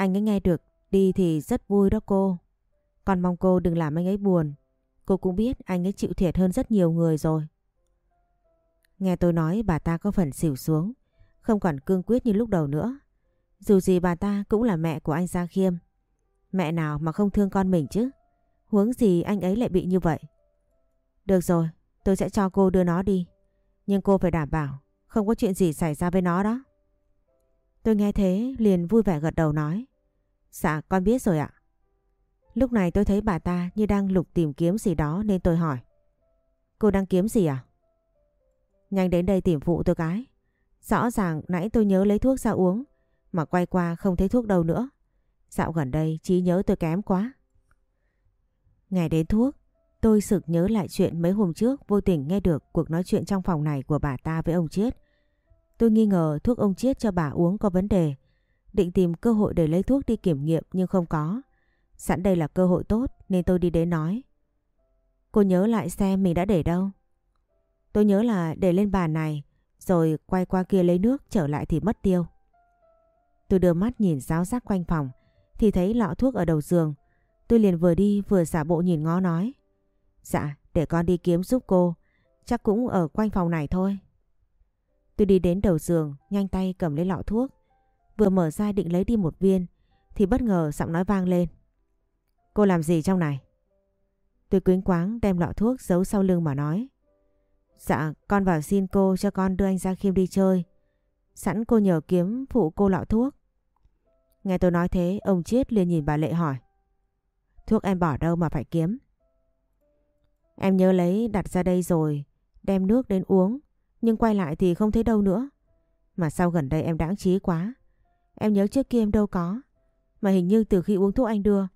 Anh ấy nghe được đi thì rất vui đó cô. Con mong cô đừng làm anh ấy buồn. Cô cũng biết anh ấy chịu thiệt hơn rất nhiều người rồi. Nghe tôi nói bà ta có phần xỉu xuống, không còn cương quyết như lúc đầu nữa. Dù gì bà ta cũng là mẹ của anh Gia Khiêm. Mẹ nào mà không thương con mình chứ? Huống gì anh ấy lại bị như vậy? Được rồi, tôi sẽ cho cô đưa nó đi. Nhưng cô phải đảm bảo không có chuyện gì xảy ra với nó đó. Tôi nghe thế liền vui vẻ gật đầu nói. Dạ con biết rồi ạ. Lúc này tôi thấy bà ta như đang lục tìm kiếm gì đó nên tôi hỏi. Cô đang kiếm gì à? Nhanh đến đây tìm phụ tôi cái. Rõ ràng nãy tôi nhớ lấy thuốc ra uống mà quay qua không thấy thuốc đâu nữa. Dạo gần đây trí nhớ tôi kém quá. Ngày đến thuốc, tôi sực nhớ lại chuyện mấy hôm trước vô tình nghe được cuộc nói chuyện trong phòng này của bà ta với ông Chiết. Tôi nghi ngờ thuốc ông Chiết cho bà uống có vấn đề. Định tìm cơ hội để lấy thuốc đi kiểm nghiệm nhưng không có. Sẵn đây là cơ hội tốt nên tôi đi đến nói. Cô nhớ lại xem mình đã để đâu. Tôi nhớ là để lên bàn này rồi quay qua kia lấy nước trở lại thì mất tiêu. Tôi đưa mắt nhìn giáo giác quanh phòng thì thấy lọ thuốc ở đầu giường. Tôi liền vừa đi vừa giả bộ nhìn ngó nói. Dạ, để con đi kiếm giúp cô. Chắc cũng ở quanh phòng này thôi. Tôi đi đến đầu giường, nhanh tay cầm lấy lọ thuốc. Vừa mở ra định lấy đi một viên, thì bất ngờ giọng nói vang lên. Cô làm gì trong này? Tôi quyến quáng đem lọ thuốc giấu sau lưng mà nói. Dạ, con vào xin cô cho con đưa anh ra Khiêm đi chơi. Sẵn cô nhờ kiếm phụ cô lọ thuốc. Nghe tôi nói thế, ông Chiết liền nhìn bà Lệ hỏi. Thuốc em bỏ đâu mà phải kiếm? Em nhớ lấy đặt ra đây rồi, đem nước đến uống, nhưng quay lại thì không thấy đâu nữa. Mà sao gần đây em đáng trí quá. Em nhớ trước kia em đâu có. Mà hình như từ khi uống thuốc anh đưa,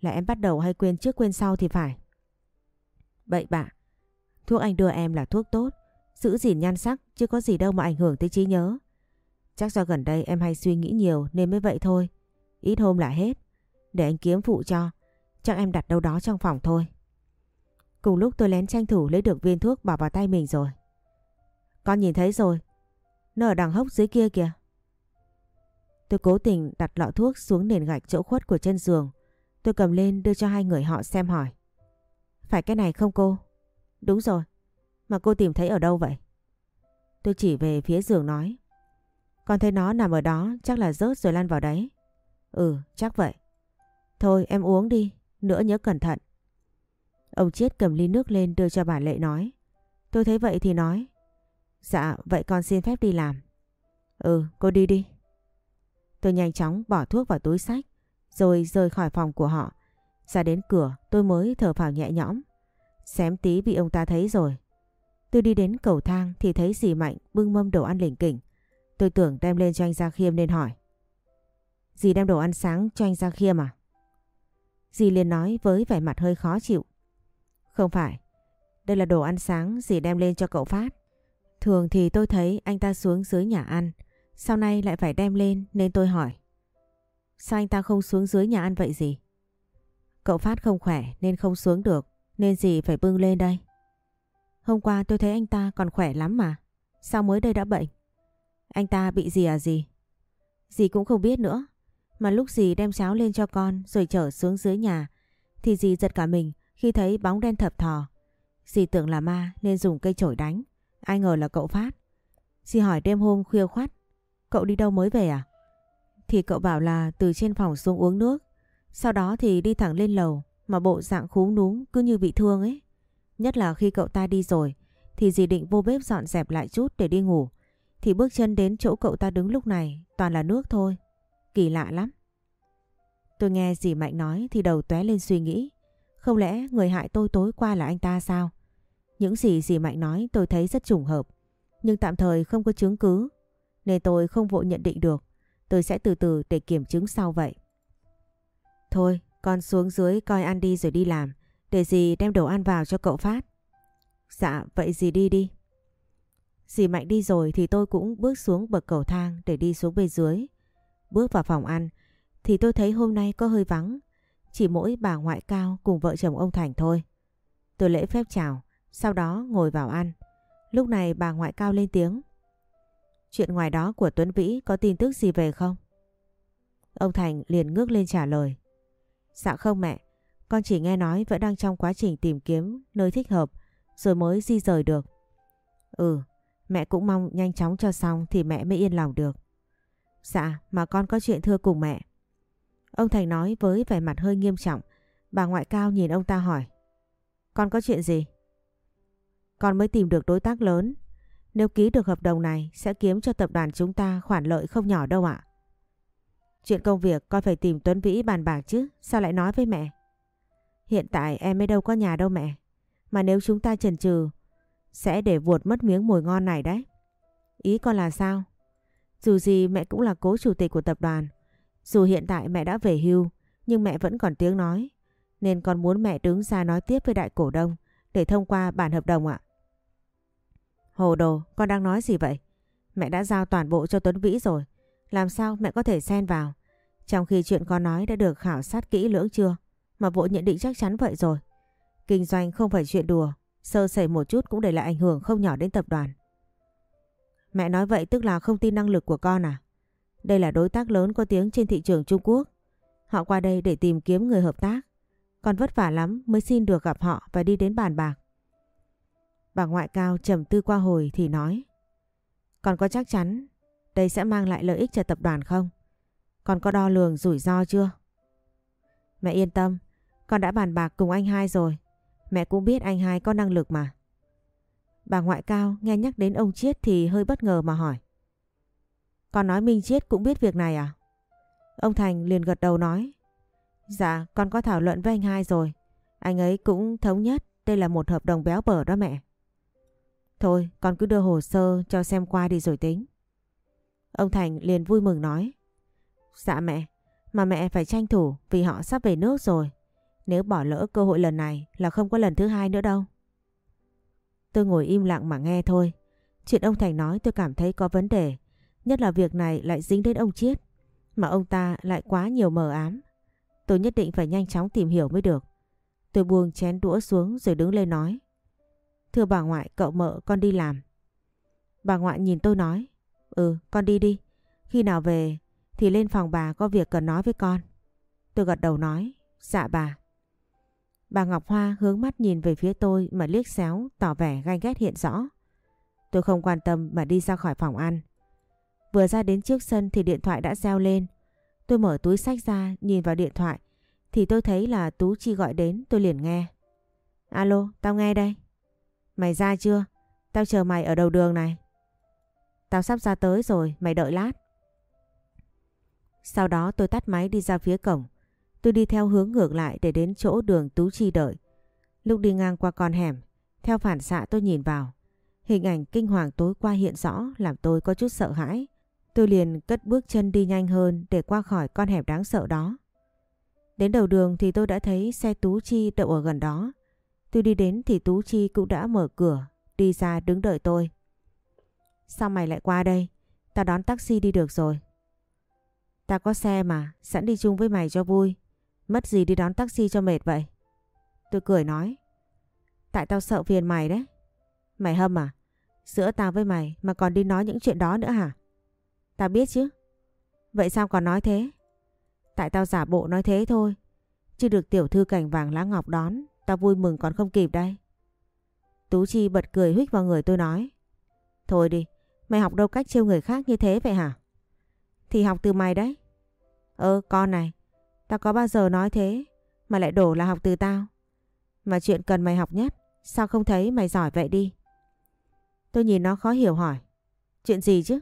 là em bắt đầu hay quên trước quên sau thì phải. Bậy bạ, thuốc anh đưa em là thuốc tốt, giữ gìn nhan sắc chứ có gì đâu mà ảnh hưởng tới trí nhớ. Chắc do gần đây em hay suy nghĩ nhiều nên mới vậy thôi. Ít hôm là hết. Để anh kiếm phụ cho. Chắc em đặt đâu đó trong phòng thôi. Cùng lúc tôi lén tranh thủ lấy được viên thuốc bỏ vào tay mình rồi. Con nhìn thấy rồi. Nó ở đằng hốc dưới kia kìa. Tôi cố tình đặt lọ thuốc xuống nền gạch chỗ khuất của chân giường. Tôi cầm lên đưa cho hai người họ xem hỏi. Phải cái này không cô? Đúng rồi. Mà cô tìm thấy ở đâu vậy? Tôi chỉ về phía giường nói. Con thấy nó nằm ở đó chắc là rớt rồi lăn vào đấy. Ừ, chắc vậy. Thôi em uống đi, nữa nhớ cẩn thận. Ông Chiết cầm ly nước lên đưa cho bà Lệ nói. Tôi thấy vậy thì nói. Dạ, vậy con xin phép đi làm. Ừ, cô đi đi. Tôi nhanh chóng bỏ thuốc vào túi sách, rồi rời khỏi phòng của họ. Ra đến cửa tôi mới thở phào nhẹ nhõm. Xém tí bị ông ta thấy rồi. Tôi đi đến cầu thang thì thấy dì Mạnh bưng mâm đồ ăn lỉnh kỉnh. Tôi tưởng đem lên cho anh Gia Khiêm nên hỏi. Dì đem đồ ăn sáng cho anh Gia Khiêm à? Dì liền nói với vẻ mặt hơi khó chịu. Không phải, đây là đồ ăn sáng dì đem lên cho cậu Phát. Thường thì tôi thấy anh ta xuống dưới nhà ăn, sau này lại phải đem lên nên tôi hỏi. Sao anh ta không xuống dưới nhà ăn vậy gì? Cậu Phát không khỏe nên không xuống được, nên gì phải bưng lên đây. Hôm qua tôi thấy anh ta còn khỏe lắm mà, sao mới đây đã bệnh? Anh ta bị gì à gì? Dì cũng không biết nữa, mà lúc dì đem cháo lên cho con rồi trở xuống dưới nhà thì dì giật cả mình khi thấy bóng đen thập thò. Dì tưởng là ma nên dùng cây chổi đánh. Ai ngờ là cậu Phát. Dì hỏi đêm hôm khuya khoát Cậu đi đâu mới về à? Thì cậu bảo là từ trên phòng xuống uống nước. Sau đó thì đi thẳng lên lầu, mà bộ dạng khú núm cứ như bị thương ấy. Nhất là khi cậu ta đi rồi, thì dì định vô bếp dọn dẹp lại chút để đi ngủ. Thì bước chân đến chỗ cậu ta đứng lúc này, toàn là nước thôi. Kỳ lạ lắm. Tôi nghe dì Mạnh nói thì đầu tóe lên suy nghĩ. Không lẽ người hại tôi tối qua là anh ta sao? Những gì dì Mạnh nói tôi thấy rất trùng hợp. Nhưng tạm thời không có chứng cứ. Nên tôi không vội nhận định được. Tôi sẽ từ từ để kiểm chứng sau vậy. Thôi, con xuống dưới coi ăn đi rồi đi làm. Để dì đem đồ ăn vào cho cậu Phát. Dạ, vậy dì đi đi. Dì Mạnh đi rồi thì tôi cũng bước xuống bậc cầu thang để đi xuống bên dưới. Bước vào phòng ăn thì tôi thấy hôm nay có hơi vắng. Chỉ mỗi bà ngoại cao cùng vợ chồng ông Thành thôi. Tôi lễ phép chào, sau đó ngồi vào ăn. Lúc này bà ngoại cao lên tiếng. Chuyện ngoài đó của Tuấn Vĩ có tin tức gì về không? Ông Thành liền ngước lên trả lời. Dạ không mẹ, con chỉ nghe nói vẫn đang trong quá trình tìm kiếm nơi thích hợp rồi mới di rời được. Ừ, mẹ cũng mong nhanh chóng cho xong thì mẹ mới yên lòng được. Dạ, mà con có chuyện thưa cùng mẹ. Ông Thành nói với vẻ mặt hơi nghiêm trọng. Bà ngoại cao nhìn ông ta hỏi. Con có chuyện gì? Con mới tìm được đối tác lớn. Nếu ký được hợp đồng này sẽ kiếm cho tập đoàn chúng ta khoản lợi không nhỏ đâu ạ. Chuyện công việc con phải tìm Tuấn Vĩ bàn bạc chứ. Sao lại nói với mẹ? Hiện tại em mới đâu có nhà đâu mẹ. Mà nếu chúng ta chần chừ sẽ để vuột mất miếng mùi ngon này đấy. Ý con là sao? Dù gì mẹ cũng là cố chủ tịch của tập đoàn. Dù hiện tại mẹ đã về hưu, nhưng mẹ vẫn còn tiếng nói. Nên con muốn mẹ đứng ra nói tiếp với đại cổ đông để thông qua bản hợp đồng ạ. Hồ đồ, con đang nói gì vậy? Mẹ đã giao toàn bộ cho Tuấn Vĩ rồi. Làm sao mẹ có thể xen vào? Trong khi chuyện con nói đã được khảo sát kỹ lưỡng chưa? Mà vội nhận định chắc chắn vậy rồi. Kinh doanh không phải chuyện đùa. Sơ sẩy một chút cũng để lại ảnh hưởng không nhỏ đến tập đoàn. Mẹ nói vậy tức là không tin năng lực của con à? Đây là đối tác lớn có tiếng trên thị trường Trung Quốc. Họ qua đây để tìm kiếm người hợp tác. Còn vất vả lắm mới xin được gặp họ và đi đến bàn bạc. Bà ngoại cao trầm tư qua hồi thì nói. Còn có chắc chắn đây sẽ mang lại lợi ích cho tập đoàn không? Còn có đo lường rủi ro chưa? Mẹ yên tâm, con đã bàn bạc cùng anh hai rồi. Mẹ cũng biết anh hai có năng lực mà. Bà ngoại cao nghe nhắc đến ông Chiết thì hơi bất ngờ mà hỏi. Con nói Minh Chiết cũng biết việc này à? Ông Thành liền gật đầu nói. Dạ, con có thảo luận với anh hai rồi. Anh ấy cũng thống nhất đây là một hợp đồng béo bở đó mẹ. Thôi, con cứ đưa hồ sơ cho xem qua đi rồi tính. Ông Thành liền vui mừng nói. Dạ mẹ, mà mẹ phải tranh thủ vì họ sắp về nước rồi. Nếu bỏ lỡ cơ hội lần này là không có lần thứ hai nữa đâu. Tôi ngồi im lặng mà nghe thôi. Chuyện ông Thành nói tôi cảm thấy có vấn đề. Nhất là việc này lại dính đến ông Chiết. Mà ông ta lại quá nhiều mờ ám. Tôi nhất định phải nhanh chóng tìm hiểu mới được. Tôi buông chén đũa xuống rồi đứng lên nói. Thưa bà ngoại, cậu mợ con đi làm. Bà ngoại nhìn tôi nói. Ừ, con đi đi. Khi nào về thì lên phòng bà có việc cần nói với con. Tôi gật đầu nói. Dạ bà. Bà Ngọc Hoa hướng mắt nhìn về phía tôi mà liếc xéo tỏ vẻ ganh ghét hiện rõ. Tôi không quan tâm mà đi ra khỏi phòng ăn. Vừa ra đến trước sân thì điện thoại đã reo lên. Tôi mở túi sách ra nhìn vào điện thoại thì tôi thấy là Tú Chi gọi đến tôi liền nghe. Alo, tao nghe đây. Mày ra chưa? Tao chờ mày ở đầu đường này. Tao sắp ra tới rồi, mày đợi lát. Sau đó tôi tắt máy đi ra phía cổng. Tôi đi theo hướng ngược lại để đến chỗ đường Tú Chi đợi. Lúc đi ngang qua con hẻm, theo phản xạ tôi nhìn vào. Hình ảnh kinh hoàng tối qua hiện rõ làm tôi có chút sợ hãi. Tôi liền cất bước chân đi nhanh hơn để qua khỏi con hẻm đáng sợ đó. Đến đầu đường thì tôi đã thấy xe Tú Chi đậu ở gần đó. Tôi đi đến thì Tú Chi cũng đã mở cửa, đi ra đứng đợi tôi. Sao mày lại qua đây? Tao đón taxi đi được rồi. Tao có xe mà, sẵn đi chung với mày cho vui. Mất gì đi đón taxi cho mệt vậy? Tôi cười nói. Tại tao sợ phiền mày đấy. Mày hâm à? Giữa tao với mày mà còn đi nói những chuyện đó nữa hả? Tao biết chứ. Vậy sao còn nói thế? Tại tao giả bộ nói thế thôi. Chứ được tiểu thư cảnh vàng lá ngọc đón. Tao vui mừng còn không kịp đây. Tú Chi bật cười huých vào người tôi nói. Thôi đi, mày học đâu cách trêu người khác như thế vậy hả? Thì học từ mày đấy. Ơ con này, tao có bao giờ nói thế mà lại đổ là học từ tao. Mà chuyện cần mày học nhất, sao không thấy mày giỏi vậy đi? Tôi nhìn nó khó hiểu hỏi. Chuyện gì chứ?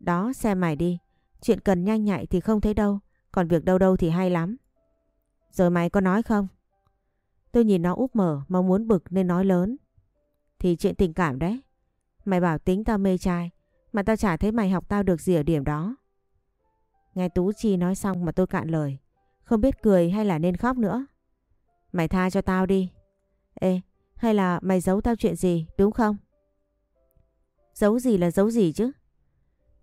Đó xem mày đi, chuyện cần nhanh nhạy thì không thấy đâu, còn việc đâu đâu thì hay lắm. Rồi mày có nói không? Tôi nhìn nó úp mở mà muốn bực nên nói lớn. Thì chuyện tình cảm đấy. Mày bảo tính tao mê trai, mà tao chả thấy mày học tao được gì ở điểm đó. Nghe Tú Chi nói xong mà tôi cạn lời. Không biết cười hay là nên khóc nữa. Mày tha cho tao đi. Ê, hay là mày giấu tao chuyện gì, đúng không? Giấu gì là giấu gì chứ?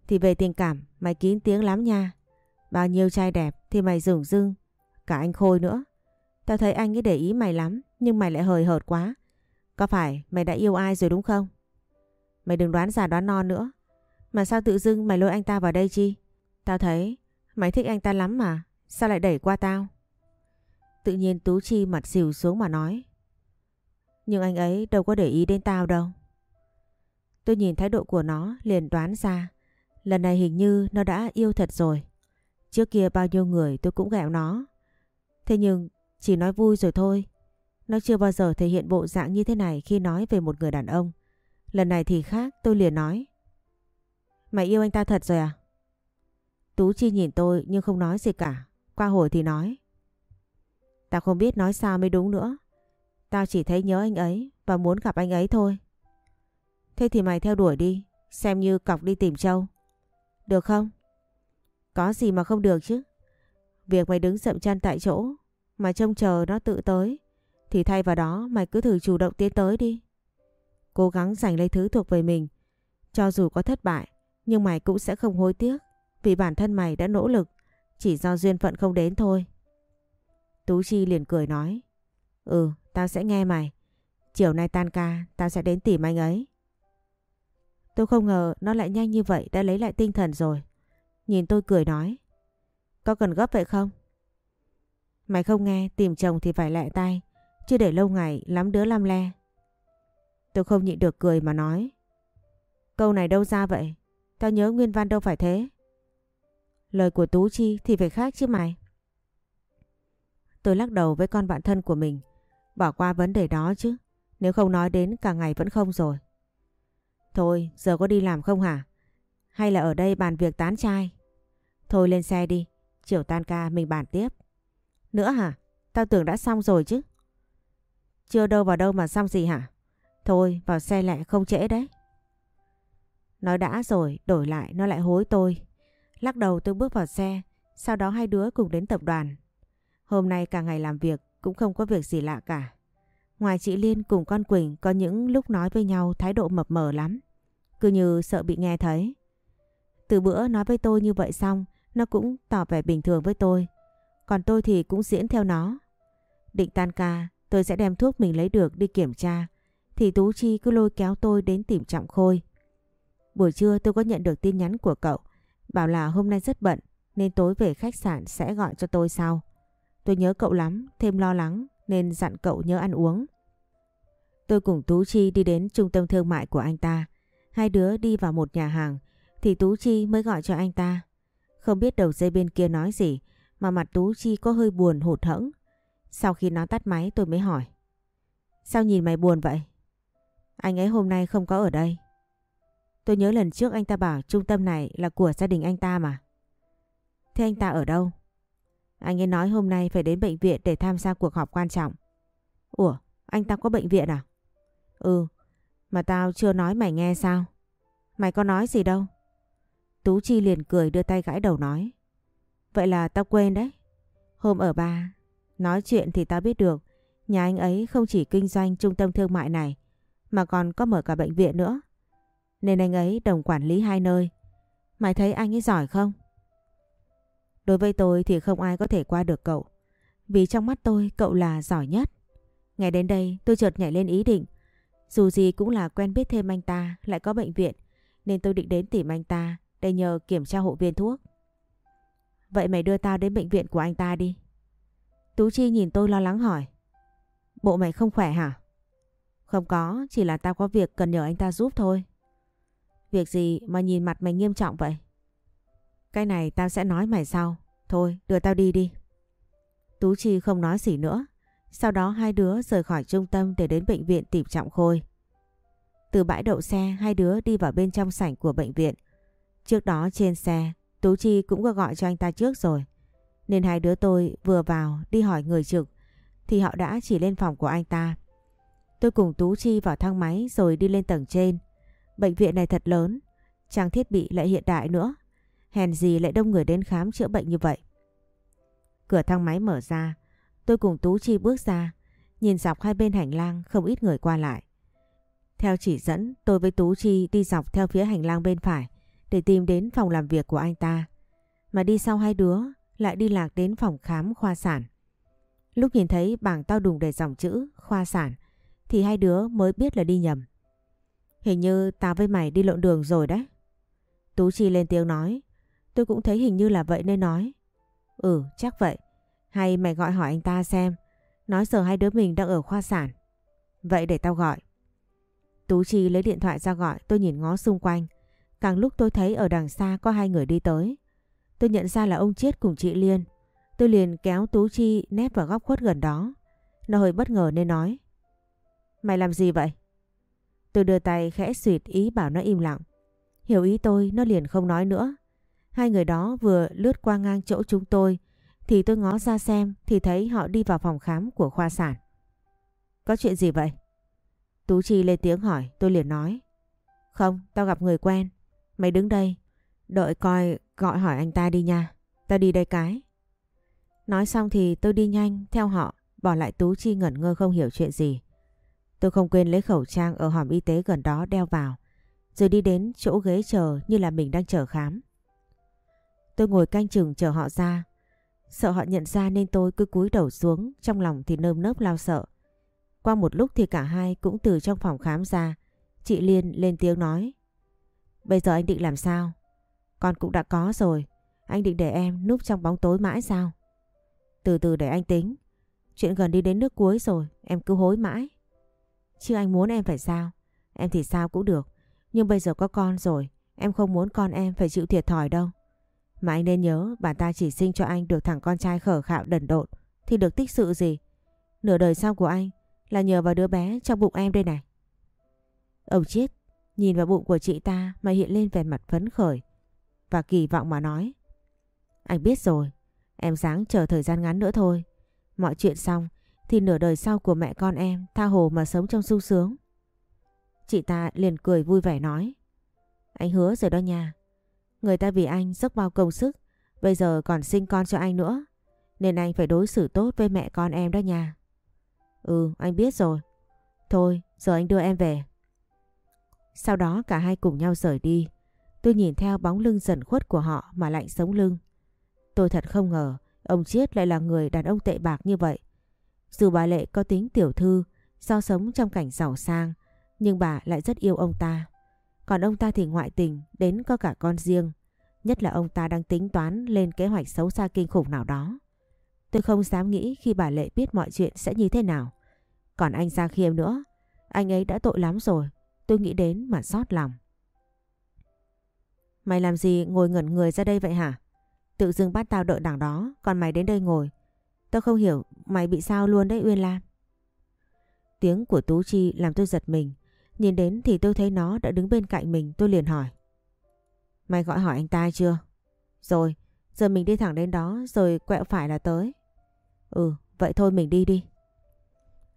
Thì về tình cảm, mày kín tiếng lắm nha. Bao nhiêu trai đẹp thì mày rủng rưng. Cả anh Khôi nữa. Tao thấy anh ấy để ý mày lắm, nhưng mày lại hời hợt quá. Có phải mày đã yêu ai rồi đúng không? Mày đừng đoán già đoán non nữa. Mà sao tự dưng mày lôi anh ta vào đây chi? Tao thấy mày thích anh ta lắm mà. Sao lại đẩy qua tao? Tự nhiên Tú Chi mặt xỉu xuống mà nói. Nhưng anh ấy đâu có để ý đến tao đâu. Tôi nhìn thái độ của nó liền đoán ra. Lần này hình như nó đã yêu thật rồi. Trước kia bao nhiêu người tôi cũng gẹo nó. Thế nhưng chỉ nói vui rồi thôi. Nó chưa bao giờ thể hiện bộ dạng như thế này khi nói về một người đàn ông. Lần này thì khác, tôi liền nói. Mày yêu anh ta thật rồi à? Tú Chi nhìn tôi nhưng không nói gì cả. Qua hồi thì nói. Tao không biết nói sao mới đúng nữa. Tao chỉ thấy nhớ anh ấy và muốn gặp anh ấy thôi. Thế thì mày theo đuổi đi. Xem như cọc đi tìm Châu. Được không? Có gì mà không được chứ. Việc mày đứng sậm chân tại chỗ mà trông chờ nó tự tới thì thay vào đó mày cứ thử chủ động tiến tới đi. Cố gắng giành lấy thứ thuộc về mình. Cho dù có thất bại nhưng mày cũng sẽ không hối tiếc vì bản thân mày đã nỗ lực chỉ do duyên phận không đến thôi. Tú Chi liền cười nói Ừ, tao sẽ nghe mày. Chiều nay tan ca, tao sẽ đến tìm anh ấy. Tôi không ngờ nó lại nhanh như vậy đã lấy lại tinh thần rồi. Nhìn tôi cười nói Có cần gấp vậy không? Mày không nghe, tìm chồng thì phải lẹ tay. Chứ để lâu ngày, lắm đứa làm le. Tôi không nhịn được cười mà nói. Câu này đâu ra vậy? Tao nhớ nguyên văn đâu phải thế. Lời của Tú Chi thì phải khác chứ mày. Tôi lắc đầu với con bạn thân của mình. Bỏ qua vấn đề đó chứ. Nếu không nói đến, cả ngày vẫn không rồi. Thôi, giờ có đi làm không hả? Hay là ở đây bàn việc tán trai? Thôi lên xe đi. Chiều tan ca, mình bàn tiếp. Nữa hả? Tao tưởng đã xong rồi chứ. Chưa đâu vào đâu mà xong gì hả? Thôi, vào xe lại không trễ đấy. Nói đã rồi, đổi lại, nó lại hối tôi. Lắc đầu tôi bước vào xe, Sau đó hai đứa cùng đến tập đoàn. Hôm nay cả ngày làm việc Cũng không có việc gì lạ cả. Ngoài chị Liên cùng con Quỳnh Có những lúc nói với nhau thái độ mập mờ lắm. Cứ như sợ bị nghe thấy. Từ bữa nói với tôi như vậy xong, Nó cũng tỏ vẻ bình thường với tôi. Còn tôi thì cũng diễn theo nó Định tan ca, tôi sẽ đem thuốc mình lấy được đi kiểm tra. Thì Tú Chi cứ lôi kéo tôi đến tìm Trọng Khôi. Buổi trưa tôi có nhận được tin nhắn của cậu. Bảo là hôm nay rất bận nên tối về khách sạn sẽ gọi cho tôi sau. Tôi nhớ cậu lắm, thêm lo lắng nên dặn cậu nhớ ăn uống. Tôi cùng Tú Chi đi đến trung tâm thương mại của anh ta. Hai đứa đi vào một nhà hàng thì Tú Chi mới gọi cho anh ta. Không biết đầu dây bên kia nói gì mà mặt Tú Chi có hơi buồn hụt hẫng. Sau khi nó tắt máy tôi mới hỏi. Sao nhìn mày buồn vậy? Anh ấy hôm nay không có ở đây. Tôi nhớ lần trước anh ta bảo trung tâm này là của gia đình anh ta mà. Thế anh ta ở đâu? Anh ấy nói hôm nay phải đến bệnh viện để tham gia cuộc họp quan trọng. Ủa, anh ta có bệnh viện à? Ừ, mà tao chưa nói mày nghe sao? Mày có nói gì đâu? Tú Chi liền cười đưa tay gãi đầu nói. Vậy là tao quên đấy. Hôm ở ba, nói chuyện thì tao biết được. Nhà anh ấy không chỉ kinh doanh trung tâm thương mại này, mà còn có mở cả bệnh viện nữa. Nên anh ấy đồng quản lý hai nơi. Mày thấy anh ấy giỏi không? Đối với tôi thì không ai có thể qua được cậu. Vì trong mắt tôi cậu là giỏi nhất. Ngày đến đây tôi chợt nhảy lên ý định. Dù gì cũng là quen biết thêm anh ta lại có bệnh viện. Nên tôi định đến tìm anh ta để nhờ kiểm tra hộ viên thuốc. Vậy mày đưa tao đến bệnh viện của anh ta đi. Tú Chi nhìn tôi lo lắng hỏi. Bộ mày không khỏe hả? Không có, chỉ là tao có việc cần nhờ anh ta giúp thôi. Việc gì mà nhìn mặt mày nghiêm trọng vậy? Cái này tao sẽ nói mày sau. Thôi, đưa tao đi đi. Tú Chi không nói gì nữa. Sau đó hai đứa rời khỏi trung tâm để đến bệnh viện tìm Trọng Khôi. Từ bãi đậu xe, hai đứa đi vào bên trong sảnh của bệnh viện. Trước đó trên xe, Tú Chi cũng có gọi cho anh ta trước rồi. Nên hai đứa tôi vừa vào đi hỏi người trực thì họ đã chỉ lên phòng của anh ta. Tôi cùng Tú Chi vào thang máy rồi đi lên tầng trên. Bệnh viện này thật lớn, trang thiết bị lại hiện đại nữa. Hèn gì lại đông người đến khám chữa bệnh như vậy. Cửa thang máy mở ra, tôi cùng Tú Chi bước ra, nhìn dọc hai bên hành lang không ít người qua lại. Theo chỉ dẫn, tôi với Tú Chi đi dọc theo phía hành lang bên phải để tìm đến phòng làm việc của anh ta. Mà đi sau hai đứa, lại đi lạc đến phòng khám khoa sản. Lúc nhìn thấy bảng tao đùng đầy dòng chữ khoa sản, thì hai đứa mới biết là đi nhầm. Hình như tao với mày đi lộn đường rồi đấy. Tú Chi lên tiếng nói. Tôi cũng thấy hình như là vậy nên nói. Ừ chắc vậy. Hay mày gọi hỏi anh ta xem. Nói giờ hai đứa mình đang ở khoa sản. Vậy để tao gọi. Tú Chi lấy điện thoại ra gọi, tôi nhìn ngó xung quanh. Càng lúc tôi thấy ở đằng xa có hai người đi tới. Tôi nhận ra là ông Chiết cùng chị Liên. Tôi liền kéo Tú Chi nép vào góc khuất gần đó. Nó hơi bất ngờ nên nói. Mày làm gì vậy? Tôi đưa tay khẽ suyệt ý bảo nó im lặng. Hiểu ý tôi nó liền không nói nữa. Hai người đó vừa lướt qua ngang chỗ chúng tôi thì tôi ngó ra xem thì thấy họ đi vào phòng khám của khoa sản. Có chuyện gì vậy? Tú Chi lên tiếng hỏi tôi liền nói. Không, tao gặp người quen. Mày đứng đây. Đợi coi gọi hỏi anh ta đi nha. Tao đi đây cái. Nói xong thì tôi đi nhanh theo họ bỏ lại Tú Chi ngẩn ngơ không hiểu chuyện gì. Tôi không quên lấy khẩu trang ở hòm y tế gần đó đeo vào rồi đi đến chỗ ghế chờ như là mình đang chờ khám. Tôi ngồi canh chừng chờ họ ra. Sợ họ nhận ra nên tôi cứ cúi đầu xuống, trong lòng thì nơm nớp lao sợ. Qua một lúc thì cả hai cũng từ trong phòng khám ra. Chị Liên lên tiếng nói. Bây giờ anh định làm sao? Con cũng đã có rồi. Anh định để em núp trong bóng tối mãi sao? Từ từ để anh tính. Chuyện gần đi đến nước cuối rồi, em cứ hối mãi. Chứ anh muốn em phải sao? Em thì sao cũng được. Nhưng bây giờ có con rồi, em không muốn con em phải chịu thiệt thòi đâu. Mà anh nên nhớ bà ta chỉ sinh cho anh được thằng con trai khở khạo đần độn thì được tích sự gì. Nửa đời sau của anh là nhờ vào đứa bé trong bụng em đây này. Ông chết, nhìn vào bụng của chị ta mà hiện lên vẻ mặt phấn khởi và kỳ vọng mà nói. Anh biết rồi, em dáng chờ thời gian ngắn nữa thôi. Mọi chuyện xong thì nửa đời sau của mẹ con em tha hồ mà sống trong sung sướng. Chị ta liền cười vui vẻ nói. Anh hứa rồi đó nha. Người ta vì anh dốc bao công sức, bây giờ còn sinh con cho anh nữa. Nên anh phải đối xử tốt với mẹ con em đó nha. Ừ, anh biết rồi. Thôi, giờ anh đưa em về. Sau đó cả hai cùng nhau rời đi. Tôi nhìn theo bóng lưng dần khuất của họ mà lạnh sống lưng. Tôi thật không ngờ ông Chiết lại là người đàn ông tệ bạc như vậy. Dù bà Lệ có tính tiểu thư, do sống trong cảnh giàu sang, nhưng bà lại rất yêu ông ta. Còn ông ta thì ngoại tình, đến có cả con riêng. Nhất là ông ta đang tính toán lên kế hoạch xấu xa kinh khủng nào đó. Tôi không dám nghĩ khi bà Lệ biết mọi chuyện sẽ như thế nào. Còn anh Gia Khiêm nữa, anh ấy đã tội lắm rồi, tôi nghĩ đến mà xót lòng. Mày làm gì ngồi ngẩn người ra đây vậy hả? Tự dưng bắt tao đợi đằng đó, còn mày đến đây ngồi. Tao không hiểu mày bị sao luôn đấy Uyên Lam. Tiếng của Tú Chi làm tôi giật mình. Nhìn đến thì tôi thấy nó đã đứng bên cạnh mình tôi liền hỏi. Mày gọi hỏi anh ta chưa? Rồi, giờ mình đi thẳng đến đó rồi quẹo phải là tới. Ừ, vậy thôi mình đi đi.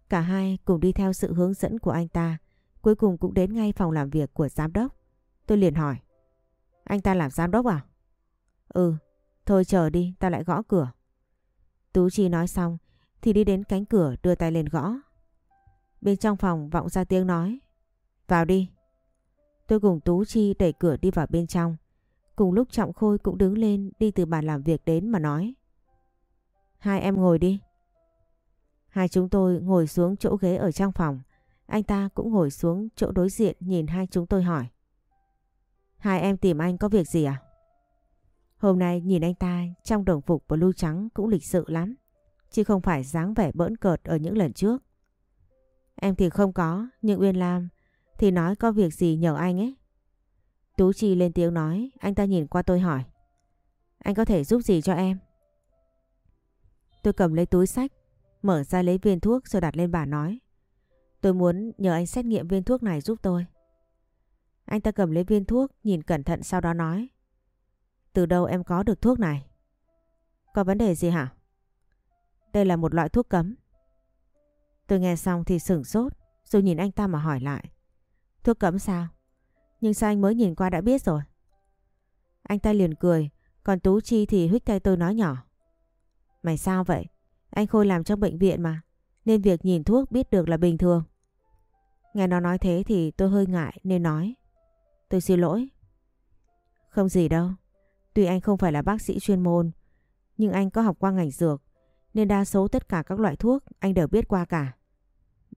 Cả hai cùng đi theo sự hướng dẫn của anh ta, cuối cùng cũng đến ngay phòng làm việc của giám đốc. Tôi liền hỏi. Anh ta làm giám đốc à? Ừ, thôi chờ đi, ta lại gõ cửa. Tú Chi nói xong thì đi đến cánh cửa đưa tay lên gõ. Bên trong phòng vọng ra tiếng nói. Vào đi. Tôi cùng Tú Chi đẩy cửa đi vào bên trong. Cùng lúc Trọng Khôi cũng đứng lên đi từ bàn làm việc đến mà nói. Hai em ngồi đi. Hai chúng tôi ngồi xuống chỗ ghế ở trong phòng. Anh ta cũng ngồi xuống chỗ đối diện nhìn hai chúng tôi hỏi. Hai em tìm anh có việc gì à? Hôm nay nhìn anh ta trong đồng phục blue trắng cũng lịch sự lắm. Chứ không phải dáng vẻ bỡn cợt ở những lần trước. Em thì không có, nhưng Uyên Lam thì nói có việc gì nhờ anh ấy. Tú Chi lên tiếng nói, anh ta nhìn qua tôi hỏi. Anh có thể giúp gì cho em? Tôi cầm lấy túi sách, mở ra lấy viên thuốc rồi đặt lên bà nói. Tôi muốn nhờ anh xét nghiệm viên thuốc này giúp tôi. Anh ta cầm lấy viên thuốc, nhìn cẩn thận sau đó nói. Từ đâu em có được thuốc này? Có vấn đề gì hả? Đây là một loại thuốc cấm. Tôi nghe xong thì sửng sốt, rồi nhìn anh ta mà hỏi lại. Thuốc cấm sao? Nhưng sao anh mới nhìn qua đã biết rồi? Anh ta liền cười, còn Tú Chi thì huyết tay tôi nói nhỏ. Mày sao vậy? Anh Khôi làm trong bệnh viện mà, nên việc nhìn thuốc biết được là bình thường. Nghe nó nói thế thì tôi hơi ngại nên nói. Tôi xin lỗi. Không gì đâu. Tuy anh không phải là bác sĩ chuyên môn, nhưng anh có học qua ngành dược, nên đa số tất cả các loại thuốc anh đều biết qua cả.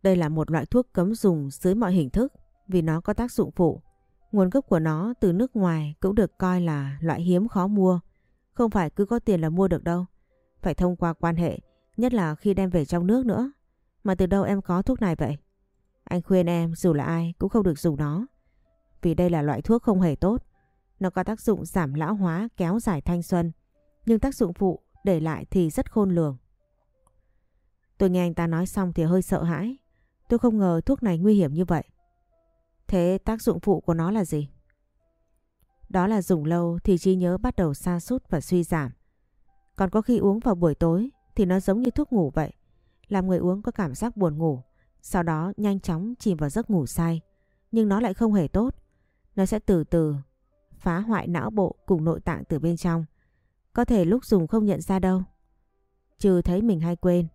Đây là một loại thuốc cấm dùng dưới mọi hình thức vì nó có tác dụng phụ. Nguồn gốc của nó từ nước ngoài cũng được coi là loại hiếm khó mua. Không phải cứ có tiền là mua được đâu. Phải thông qua quan hệ, nhất là khi đem về trong nước nữa. Mà từ đâu em có thuốc này vậy? Anh khuyên em dù là ai cũng không được dùng nó. Vì đây là loại thuốc không hề tốt. Nó có tác dụng giảm lão hóa, kéo dài thanh xuân. Nhưng tác dụng phụ để lại thì rất khôn lường. Tôi nghe anh ta nói xong thì hơi sợ hãi. Tôi không ngờ thuốc này nguy hiểm như vậy. Thế tác dụng phụ của nó là gì? Đó là dùng lâu thì trí nhớ bắt đầu sa sút và suy giảm. Còn có khi uống vào buổi tối thì nó giống như thuốc ngủ vậy. Làm người uống có cảm giác buồn ngủ, sau đó nhanh chóng chìm vào giấc ngủ say. Nhưng nó lại không hề tốt. Nó sẽ từ từ phá hoại não bộ cùng nội tạng từ bên trong. Có thể lúc dùng không nhận ra đâu. Trừ thấy mình hay quên.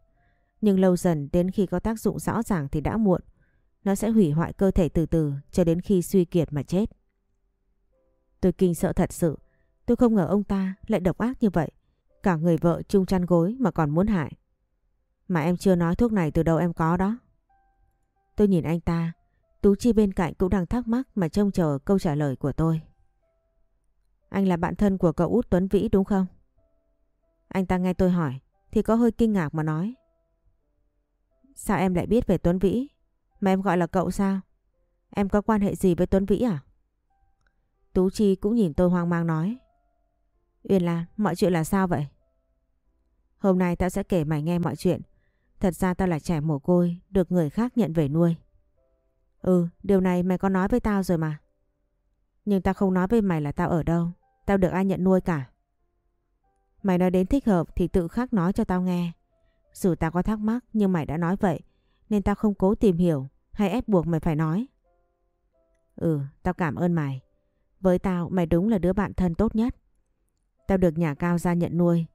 Nhưng lâu dần đến khi có tác dụng rõ ràng thì đã muộn. Nó sẽ hủy hoại cơ thể từ từ cho đến khi suy kiệt mà chết. Tôi kinh sợ thật sự. Tôi không ngờ ông ta lại độc ác như vậy. Cả người vợ chung chăn gối mà còn muốn hại. Mà em chưa nói thuốc này từ đâu em có đó. Tôi nhìn anh ta. Tú Chi bên cạnh cũng đang thắc mắc mà trông chờ câu trả lời của tôi. Anh là bạn thân của cậu út Tuấn Vĩ đúng không? Anh ta nghe tôi hỏi thì có hơi kinh ngạc mà nói. Sao em lại biết về Tuấn Vĩ? Mà em gọi là cậu sao? Em có quan hệ gì với Tuấn Vĩ à? Tú Chi cũng nhìn tôi hoang mang nói. Uyên Lan, mọi chuyện là sao vậy? Hôm nay tao sẽ kể mày nghe mọi chuyện. Thật ra tao là trẻ mồ côi, được người khác nhận về nuôi. Ừ, điều này mày có nói với tao rồi mà. Nhưng tao không nói với mày là tao ở đâu. Tao được ai nhận nuôi cả. Mày nói đến thích hợp thì tự khắc nói cho tao nghe. Dù tao có thắc mắc nhưng mày đã nói vậy nên tao không cố tìm hiểu hay ép buộc mày phải nói. Ừ, tao cảm ơn mày. Với tao mày đúng là đứa bạn thân tốt nhất. Tao được nhà cao gia nhận nuôi.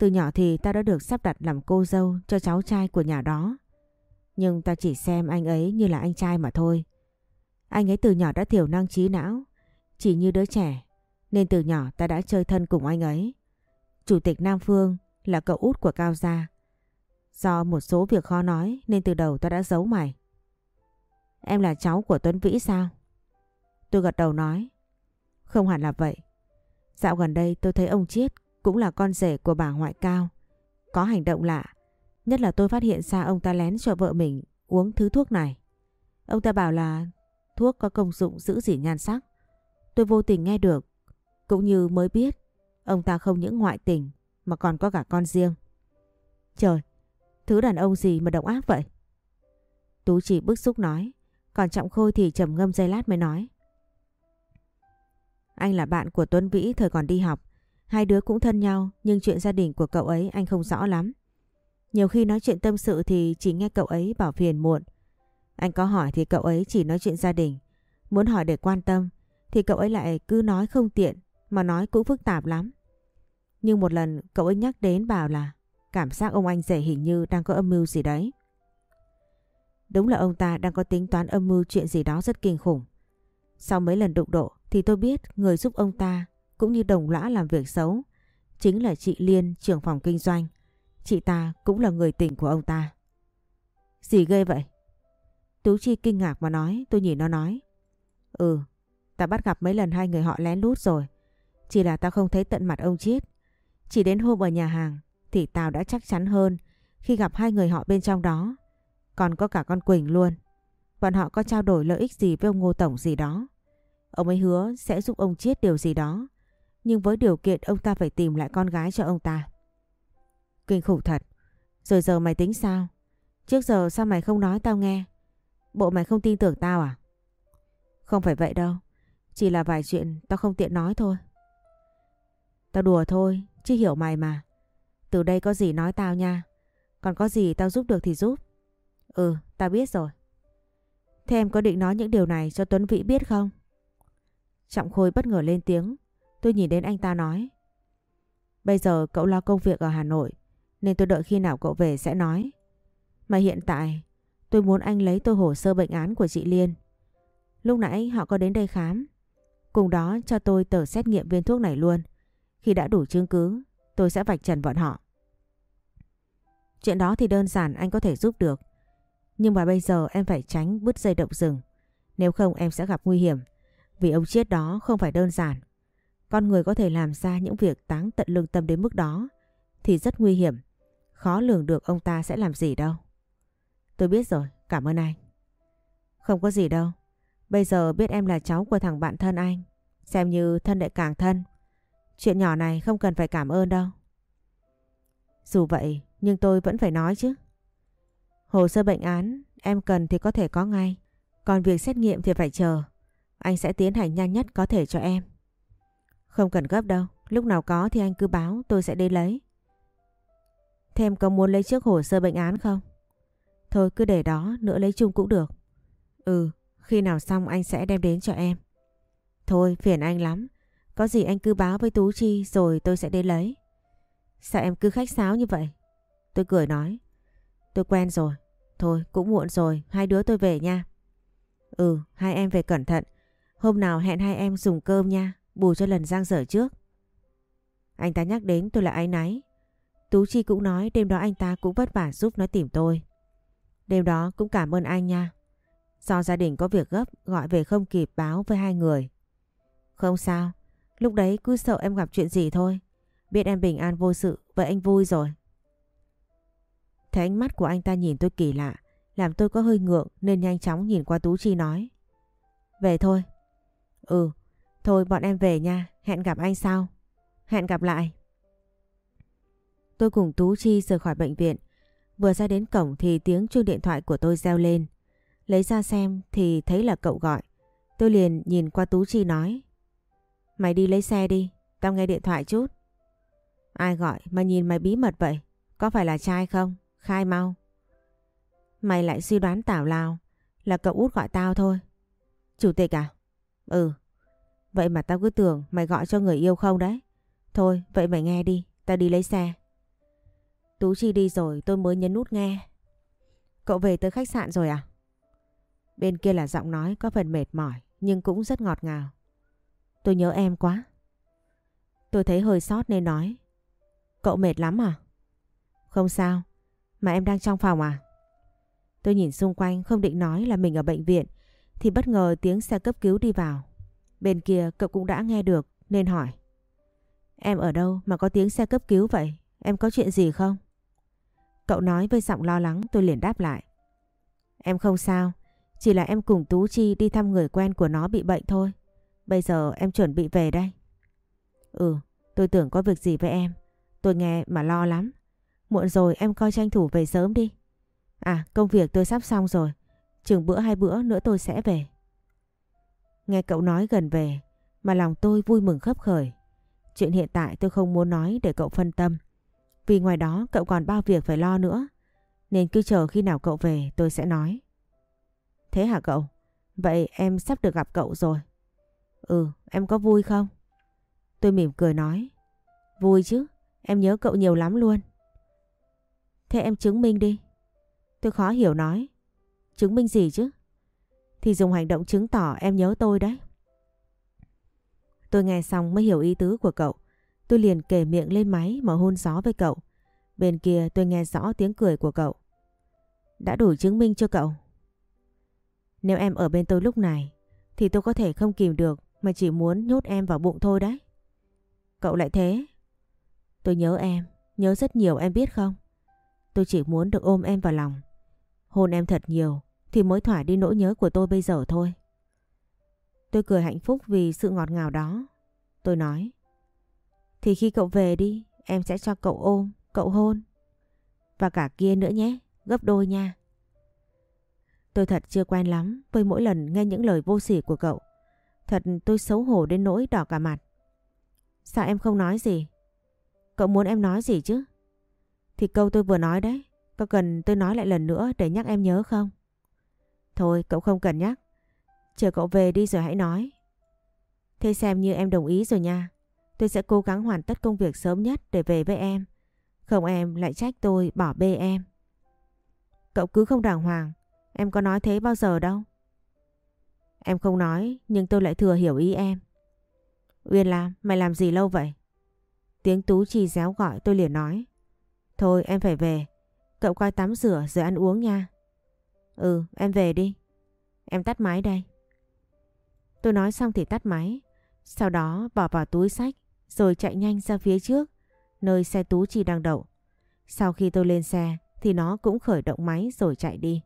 Từ nhỏ thì ta đã được sắp đặt làm cô dâu cho cháu trai của nhà đó. Nhưng ta chỉ xem anh ấy như là anh trai mà thôi. Anh ấy từ nhỏ đã thiểu năng trí não, chỉ như đứa trẻ, nên từ nhỏ ta đã chơi thân cùng anh ấy. Chủ tịch Nam Phương là cậu út của Cao Gia. Do một số việc khó nói nên từ đầu ta đã giấu mày. Em là cháu của Tuấn Vĩ sao? Tôi gật đầu nói. Không hẳn là vậy. Dạo gần đây tôi thấy ông Chiết cũng là con rể của bà ngoại cao. Có hành động lạ. Nhất là tôi phát hiện ra ông ta lén cho vợ mình uống thứ thuốc này. Ông ta bảo là thuốc có công dụng giữ gìn nhan sắc. Tôi vô tình nghe được. Cũng như mới biết ông ta không những ngoại tình mà còn có cả con riêng. Trời, thứ đàn ông gì mà độc ác vậy? Tú chỉ bức xúc nói. Còn Trọng Khôi thì trầm ngâm giây lát mới nói. Anh là bạn của Tuấn Vĩ thời còn đi học. Hai đứa cũng thân nhau, nhưng chuyện gia đình của cậu ấy anh không rõ lắm. Nhiều khi nói chuyện tâm sự thì chỉ nghe cậu ấy bảo phiền muộn. Anh có hỏi thì cậu ấy chỉ nói chuyện gia đình. Muốn hỏi để quan tâm, thì cậu ấy lại cứ nói không tiện, mà nói cũng phức tạp lắm. Nhưng một lần cậu ấy nhắc đến bảo là, cảm giác ông anh rể hình như đang có âm mưu gì đấy. Đúng là ông ta đang có tính toán âm mưu chuyện gì đó rất kinh khủng. Sau mấy lần đụng độ thì tôi biết người giúp ông ta cũng như đồng lõa làm việc xấu chính là chị Liên trưởng phòng kinh doanh. Chị ta cũng là người tình của ông ta. Gì ghê vậy? Tú Chi kinh ngạc mà nói, tôi nhìn nó nói. Ừ, ta bắt gặp mấy lần hai người họ lén lút rồi. Chỉ là ta không thấy tận mặt ông Chiết. Chỉ đến hôm ở nhà hàng thì tao đã chắc chắn hơn khi gặp hai người họ bên trong đó. Còn có cả con Quỳnh luôn. Bọn họ có trao đổi lợi ích gì với ông Ngô Tổng gì đó. Ông ấy hứa sẽ giúp ông Chiết điều gì đó. Nhưng với điều kiện ông ta phải tìm lại con gái cho ông ta. Kinh khủng thật. Rồi giờ mày tính sao? Trước giờ sao mày không nói tao nghe? Bộ mày không tin tưởng tao à? Không phải vậy đâu. Chỉ là vài chuyện tao không tiện nói thôi. Tao đùa thôi, chứ hiểu mày mà. Từ đây có gì nói tao nha. Còn có gì tao giúp được thì giúp. Ừ, tao biết rồi. Thế em có định nói những điều này cho Tuấn Vĩ biết không? Trọng Khôi bất ngờ lên tiếng. Tôi nhìn đến anh ta nói. Bây giờ cậu lo công việc ở Hà Nội, nên tôi đợi khi nào cậu về sẽ nói. Mà hiện tại, tôi muốn anh lấy tôi hồ sơ bệnh án của chị Liên. Lúc nãy họ có đến đây khám. Cùng đó cho tôi tờ xét nghiệm viên thuốc này luôn. Khi đã đủ chứng cứ, tôi sẽ vạch trần bọn họ. Chuyện đó thì đơn giản anh có thể giúp được. Nhưng mà bây giờ em phải tránh bứt dây động rừng. Nếu không em sẽ gặp nguy hiểm. Vì ông chết đó không phải đơn giản. Con người có thể làm ra những việc táng tận lương tâm đến mức đó thì rất nguy hiểm. Khó lường được ông ta sẽ làm gì đâu. Tôi biết rồi, cảm ơn anh. Không có gì đâu. Bây giờ biết em là cháu của thằng bạn thân anh. Xem như thân đệ càng thân. Chuyện nhỏ này không cần phải cảm ơn đâu. Dù vậy, nhưng tôi vẫn phải nói chứ. Hồ sơ bệnh án em cần thì có thể có ngay. Còn việc xét nghiệm thì phải chờ. Anh sẽ tiến hành nhanh nhất có thể cho em. Không cần gấp đâu. Lúc nào có thì anh cứ báo tôi sẽ đi lấy. Thêm có muốn lấy trước hồ sơ bệnh án không? Thôi cứ để đó nữa lấy chung cũng được. Ừ, khi nào xong anh sẽ đem đến cho em. Thôi phiền anh lắm. Có gì anh cứ báo với Tú Chi rồi tôi sẽ đến lấy. Sao em cứ khách sáo như vậy? Tôi cười nói. Tôi quen rồi. Thôi cũng muộn rồi, hai đứa tôi về nha. Ừ, hai em về cẩn thận. Hôm nào hẹn hai em dùng cơm nha, bù cho lần giang dở trước. Anh ta nhắc đến tôi là ái náy. Tú Chi cũng nói đêm đó anh ta cũng vất vả giúp nó tìm tôi. Đêm đó cũng cảm ơn anh nha. Do gia đình có việc gấp gọi về không kịp báo với hai người. Không sao, lúc đấy cứ sợ em gặp chuyện gì thôi. Biết em bình an vô sự, vậy anh vui rồi. Thấy ánh mắt của anh ta nhìn tôi kỳ lạ, làm tôi có hơi ngượng nên nhanh chóng nhìn qua Tú Chi nói. Về thôi. Ừ, thôi bọn em về nha, hẹn gặp anh sau. Hẹn gặp lại. Tôi cùng Tú Chi rời khỏi bệnh viện. Vừa ra đến cổng thì tiếng chuông điện thoại của tôi reo lên. Lấy ra xem thì thấy là cậu gọi. Tôi liền nhìn qua Tú Chi nói. Mày đi lấy xe đi, tao nghe điện thoại chút. Ai gọi mà nhìn mày bí mật vậy? Có phải là trai không? Khai mau. Mày lại suy đoán tảo lao. Là cậu út gọi tao thôi. Chủ tịch à? Ừ. Vậy mà tao cứ tưởng mày gọi cho người yêu không đấy. Thôi, vậy mày nghe đi. Tao đi lấy xe. Tú Chi đi rồi tôi mới nhấn nút nghe. Cậu về tới khách sạn rồi à? Bên kia là giọng nói có phần mệt mỏi nhưng cũng rất ngọt ngào. Tôi nhớ em quá. Tôi thấy hơi sót nên nói. Cậu mệt lắm à? Không sao. Mà em đang trong phòng à? Tôi nhìn xung quanh không định nói là mình ở bệnh viện thì bất ngờ tiếng xe cấp cứu đi vào. Bên kia cậu cũng đã nghe được nên hỏi. Em ở đâu mà có tiếng xe cấp cứu vậy? Em có chuyện gì không? Cậu nói với giọng lo lắng tôi liền đáp lại. Em không sao, chỉ là em cùng Tú Chi đi thăm người quen của nó bị bệnh thôi. Bây giờ em chuẩn bị về đây. Ừ, tôi tưởng có việc gì với em. Tôi nghe mà lo lắm. Muộn rồi em coi tranh thủ về sớm đi. À, công việc tôi sắp xong rồi. Chừng bữa hai bữa nữa tôi sẽ về. Nghe cậu nói gần về, mà lòng tôi vui mừng khấp khởi. Chuyện hiện tại tôi không muốn nói để cậu phân tâm. Vì ngoài đó cậu còn bao việc phải lo nữa. Nên cứ chờ khi nào cậu về tôi sẽ nói. Thế hả cậu? Vậy em sắp được gặp cậu rồi. Ừ, em có vui không? Tôi mỉm cười nói. Vui chứ, em nhớ cậu nhiều lắm luôn. Thế em chứng minh đi. Tôi khó hiểu nói. Chứng minh gì chứ? Thì dùng hành động chứng tỏ em nhớ tôi đấy. Tôi nghe xong mới hiểu ý tứ của cậu. Tôi liền kề miệng lên máy mà hôn gió với cậu. Bên kia tôi nghe rõ tiếng cười của cậu. Đã đủ chứng minh cho cậu. Nếu em ở bên tôi lúc này thì tôi có thể không kìm được mà chỉ muốn nhốt em vào bụng thôi đấy. Cậu lại thế. Tôi nhớ em, nhớ rất nhiều em biết không? Tôi chỉ muốn được ôm em vào lòng. Hôn em thật nhiều thì mới thỏa đi nỗi nhớ của tôi bây giờ thôi. Tôi cười hạnh phúc vì sự ngọt ngào đó. Tôi nói. Thì khi cậu về đi, em sẽ cho cậu ôm, cậu hôn. Và cả kia nữa nhé, gấp đôi nha. Tôi thật chưa quen lắm với mỗi lần nghe những lời vô sỉ của cậu. Thật tôi xấu hổ đến nỗi đỏ cả mặt. Sao em không nói gì? Cậu muốn em nói gì chứ? Thì câu tôi vừa nói đấy, có cần tôi nói lại lần nữa để nhắc em nhớ không? Thôi cậu không cần nhắc. Chờ cậu về đi rồi hãy nói. Thế xem như em đồng ý rồi nha. Tôi sẽ cố gắng hoàn tất công việc sớm nhất để về với em. Không em lại trách tôi bỏ bê em. Cậu cứ không đàng hoàng. Em có nói thế bao giờ đâu. Em không nói nhưng tôi lại thừa hiểu ý em. Uyên Lam, mày làm gì lâu vậy? Tiếng Tú Chi réo gọi tôi liền nói. Thôi em phải về. Cậu coi tắm rửa rồi ăn uống nha. Ừ, em về đi. Em tắt máy đây. Tôi nói xong thì tắt máy. Sau đó bỏ vào túi sách rồi chạy nhanh ra phía trước nơi xe Tú Chi đang đậu. Sau khi tôi lên xe thì nó cũng khởi động máy rồi chạy đi.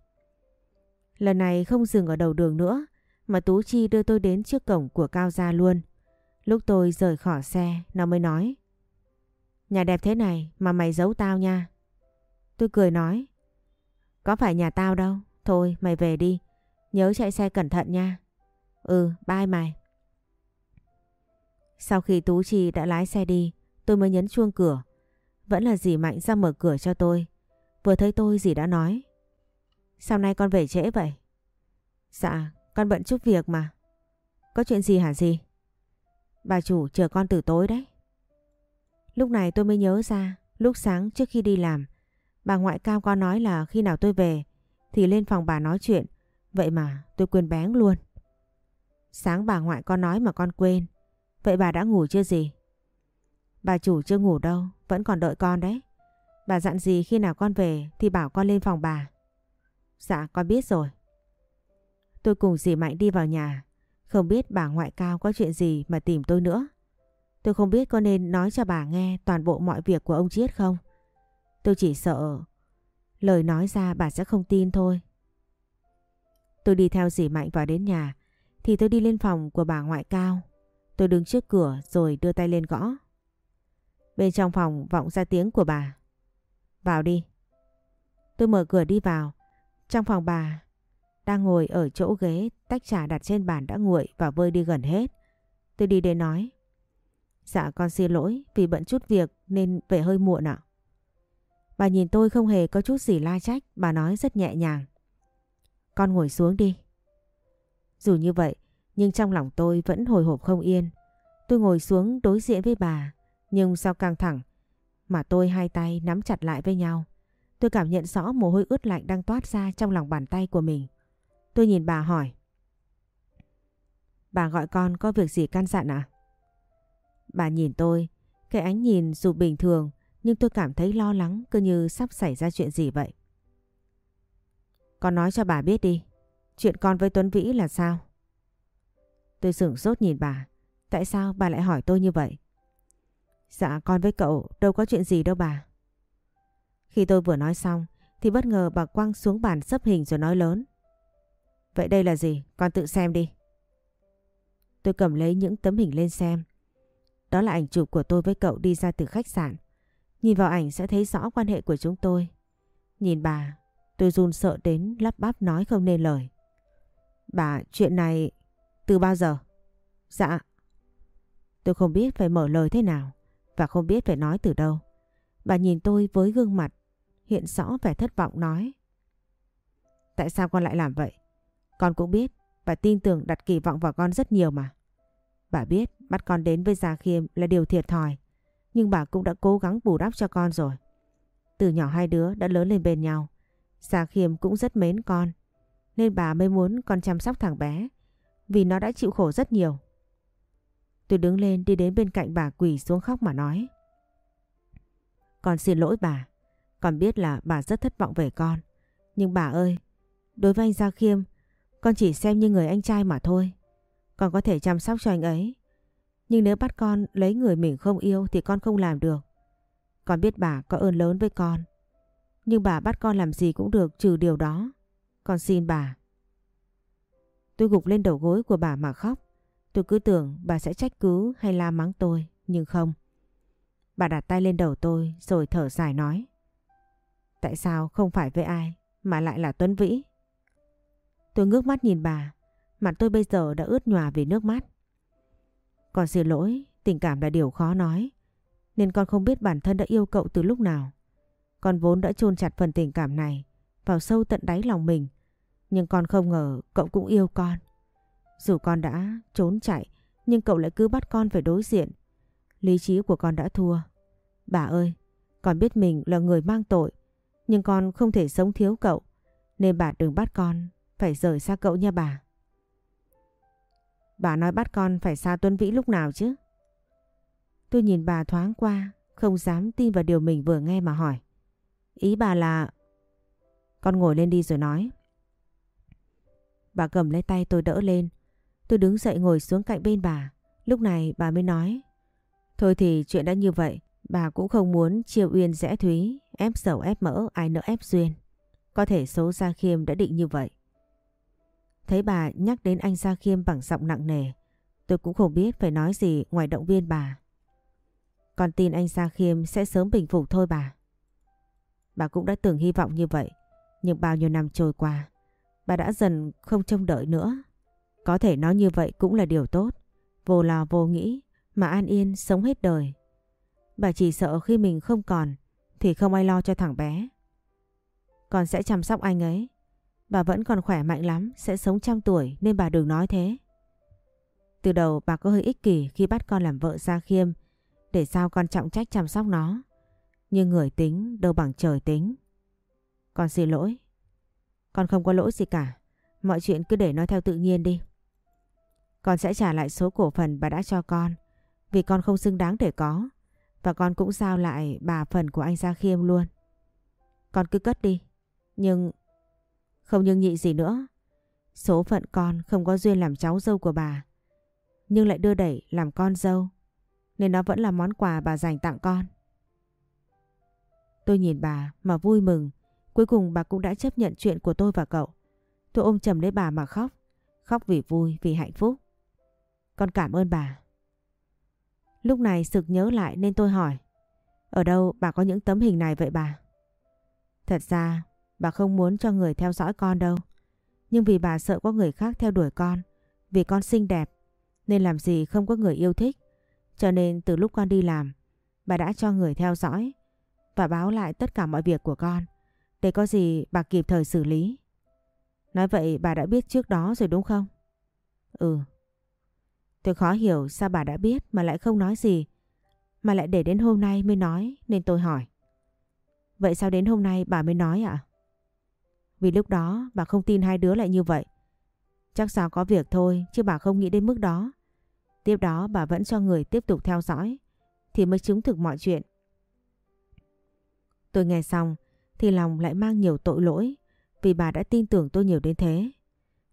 Lần này không dừng ở đầu đường nữa mà Tú Chi đưa tôi đến trước cổng của Cao Gia luôn. Lúc tôi rời khỏi xe nó mới nói Nhà đẹp thế này mà mày giấu tao nha. Tôi cười nói Có phải nhà tao đâu. Thôi mày về đi. Nhớ chạy xe cẩn thận nha. Ừ bye mày. Sau khi Tú Chi đã lái xe đi tôi mới nhấn chuông cửa. Vẫn là dì Mạnh ra mở cửa cho tôi. Vừa thấy tôi dì đã nói Sao nay con về trễ vậy? Dạ con bận chút việc mà. Có chuyện gì hả dì? Bà chủ chờ con từ tối đấy. Lúc này tôi mới nhớ ra, lúc sáng trước khi đi làm, bà ngoại cao có nói là khi nào tôi về thì lên phòng bà nói chuyện, vậy mà tôi quên bén luôn. Sáng bà ngoại con nói mà con quên, vậy bà đã ngủ chưa gì? Bà chủ chưa ngủ đâu, vẫn còn đợi con đấy. Bà dặn gì khi nào con về thì bảo con lên phòng bà. Dạ con biết rồi. Tôi cùng dì Mạnh đi vào nhà, không biết bà ngoại cao có chuyện gì mà tìm tôi nữa. Tôi không biết có nên nói cho bà nghe toàn bộ mọi việc của ông Chiết không. Tôi chỉ sợ lời nói ra bà sẽ không tin thôi. Tôi đi theo dì Mạnh vào đến nhà, thì tôi đi lên phòng của bà ngoại cao. Tôi đứng trước cửa rồi đưa tay lên gõ. Bên trong phòng vọng ra tiếng của bà. Vào đi. Tôi mở cửa đi vào. Trong phòng bà đang ngồi ở chỗ ghế tách trà đặt trên bàn đã nguội và vơi đi gần hết. Tôi đi đến nói. Dạ con xin lỗi vì bận chút việc nên về hơi muộn ạ. Bà nhìn tôi không hề có chút gì la trách, bà nói rất nhẹ nhàng. Con ngồi xuống đi. Dù như vậy, nhưng trong lòng tôi vẫn hồi hộp không yên. Tôi ngồi xuống đối diện với bà, nhưng sao căng thẳng, mà tôi hai tay nắm chặt lại với nhau. Tôi cảm nhận rõ mồ hôi ướt lạnh đang toát ra trong lòng bàn tay của mình. Tôi nhìn bà hỏi. Bà gọi con có việc gì căn dặn à? Bà nhìn tôi, cái ánh nhìn dù bình thường nhưng tôi cảm thấy lo lắng cứ như sắp xảy ra chuyện gì vậy. Con nói cho bà biết đi, chuyện con với Tuấn Vĩ là sao? Tôi sửng sốt nhìn bà, tại sao bà lại hỏi tôi như vậy? Dạ con với cậu đâu có chuyện gì đâu bà. Khi tôi vừa nói xong thì bất ngờ bà quăng xuống bàn sấp hình rồi nói lớn. Vậy đây là gì? Con tự xem đi. Tôi cầm lấy những tấm hình lên xem. Đó là ảnh chụp của tôi với cậu đi ra từ khách sạn. Nhìn vào ảnh sẽ thấy rõ quan hệ của chúng tôi. Nhìn bà, tôi run sợ đến lắp bắp nói không nên lời. Bà, chuyện này từ bao giờ? Dạ. Tôi không biết phải mở lời thế nào và không biết phải nói từ đâu. Bà nhìn tôi với gương mặt hiện rõ vẻ thất vọng nói. Tại sao con lại làm vậy? Con cũng biết bà tin tưởng đặt kỳ vọng vào con rất nhiều mà. Bà biết bắt con đến với Gia Khiêm là điều thiệt thòi. Nhưng bà cũng đã cố gắng bù đắp cho con rồi. Từ nhỏ hai đứa đã lớn lên bên nhau. Gia Khiêm cũng rất mến con. Nên bà mới muốn con chăm sóc thằng bé. Vì nó đã chịu khổ rất nhiều. Tôi đứng lên đi đến bên cạnh bà quỳ xuống khóc mà nói. Con xin lỗi bà. Con biết là bà rất thất vọng về con. Nhưng bà ơi, đối với anh Gia Khiêm, con chỉ xem như người anh trai mà thôi. Con có thể chăm sóc cho anh ấy. Nhưng nếu bắt con lấy người mình không yêu thì con không làm được. Con biết bà có ơn lớn với con. Nhưng bà bắt con làm gì cũng được trừ điều đó. Con xin bà. Tôi gục lên đầu gối của bà mà khóc. Tôi cứ tưởng bà sẽ trách cứ hay la mắng tôi. Nhưng không. Bà đặt tay lên đầu tôi rồi thở dài nói. Tại sao không phải với ai mà lại là Tuấn Vĩ? Tôi ngước mắt nhìn bà. Mặt tôi bây giờ đã ướt nhòa vì nước mắt. Con xin lỗi, tình cảm là điều khó nói. Nên con không biết bản thân đã yêu cậu từ lúc nào. Con vốn đã chôn chặt phần tình cảm này vào sâu tận đáy lòng mình. Nhưng con không ngờ cậu cũng yêu con. Dù con đã trốn chạy nhưng cậu lại cứ bắt con phải đối diện. Lý trí của con đã thua. Bà ơi, con biết mình là người mang tội. Nhưng con không thể sống thiếu cậu. Nên bà đừng bắt con phải rời xa cậu nha bà. Bà nói bắt con phải xa Tuấn Vĩ lúc nào chứ? Tôi nhìn bà thoáng qua, không dám tin vào điều mình vừa nghe mà hỏi. Ý bà là... Con ngồi lên đi rồi nói. Bà cầm lấy tay tôi đỡ lên. Tôi đứng dậy ngồi xuống cạnh bên bà. Lúc này bà mới nói. Thôi thì chuyện đã như vậy. Bà cũng không muốn chiều uyên rẽ thúy, ép sầu ép mỡ, ai nỡ ép duyên. Có thể số Gia Khiêm đã định như vậy. Thấy bà nhắc đến anh Gia Khiêm bằng giọng nặng nề, tôi cũng không biết phải nói gì ngoài động viên bà. Con tin anh Gia Khiêm sẽ sớm bình phục thôi bà. Bà cũng đã từng hy vọng như vậy, nhưng bao nhiêu năm trôi qua, bà đã dần không trông đợi nữa. Có thể nói như vậy cũng là điều tốt, vô lo vô nghĩ mà an yên sống hết đời. Bà chỉ sợ khi mình không còn thì không ai lo cho thằng bé. Con sẽ chăm sóc anh ấy Bà vẫn còn khỏe mạnh lắm, sẽ sống trăm tuổi nên bà đừng nói thế. Từ đầu bà có hơi ích kỷ khi bắt con làm vợ Gia Khiêm để sao con trọng trách chăm sóc nó. Nhưng người tính đâu bằng trời tính. Con xin lỗi. Con không có lỗi gì cả. Mọi chuyện cứ để nó theo tự nhiên đi. Con sẽ trả lại số cổ phần bà đã cho con vì con không xứng đáng để có. Và con cũng giao lại bà phần của anh Gia Khiêm luôn. Con cứ cất đi. Nhưng không nhưng nhị gì nữa. Số phận con không có duyên làm cháu dâu của bà. Nhưng lại đưa đẩy làm con dâu. Nên nó vẫn là món quà bà dành tặng con. Tôi nhìn bà mà vui mừng. Cuối cùng bà cũng đã chấp nhận chuyện của tôi và cậu. Tôi ôm chầm lấy bà mà khóc. Khóc vì vui, vì hạnh phúc. Con cảm ơn bà. Lúc này sực nhớ lại nên tôi hỏi. Ở đâu bà có những tấm hình này vậy bà? Thật ra Bà không muốn cho người theo dõi con đâu. Nhưng vì bà sợ có người khác theo đuổi con, vì con xinh đẹp, nên làm gì không có người yêu thích. Cho nên từ lúc con đi làm, bà đã cho người theo dõi và báo lại tất cả mọi việc của con. Để có gì bà kịp thời xử lý. Nói vậy bà đã biết trước đó rồi đúng không? Ừ. Tôi khó hiểu sao bà đã biết mà lại không nói gì. Mà lại để đến hôm nay mới nói nên tôi hỏi. Vậy sao đến hôm nay bà mới nói ạ? À? Vì lúc đó bà không tin hai đứa lại như vậy. Chắc sao có việc thôi, chứ bà không nghĩ đến mức đó. Tiếp đó bà vẫn cho người tiếp tục theo dõi, thì mới chứng thực mọi chuyện. Tôi nghe xong, thì lòng lại mang nhiều tội lỗi, vì bà đã tin tưởng tôi nhiều đến thế.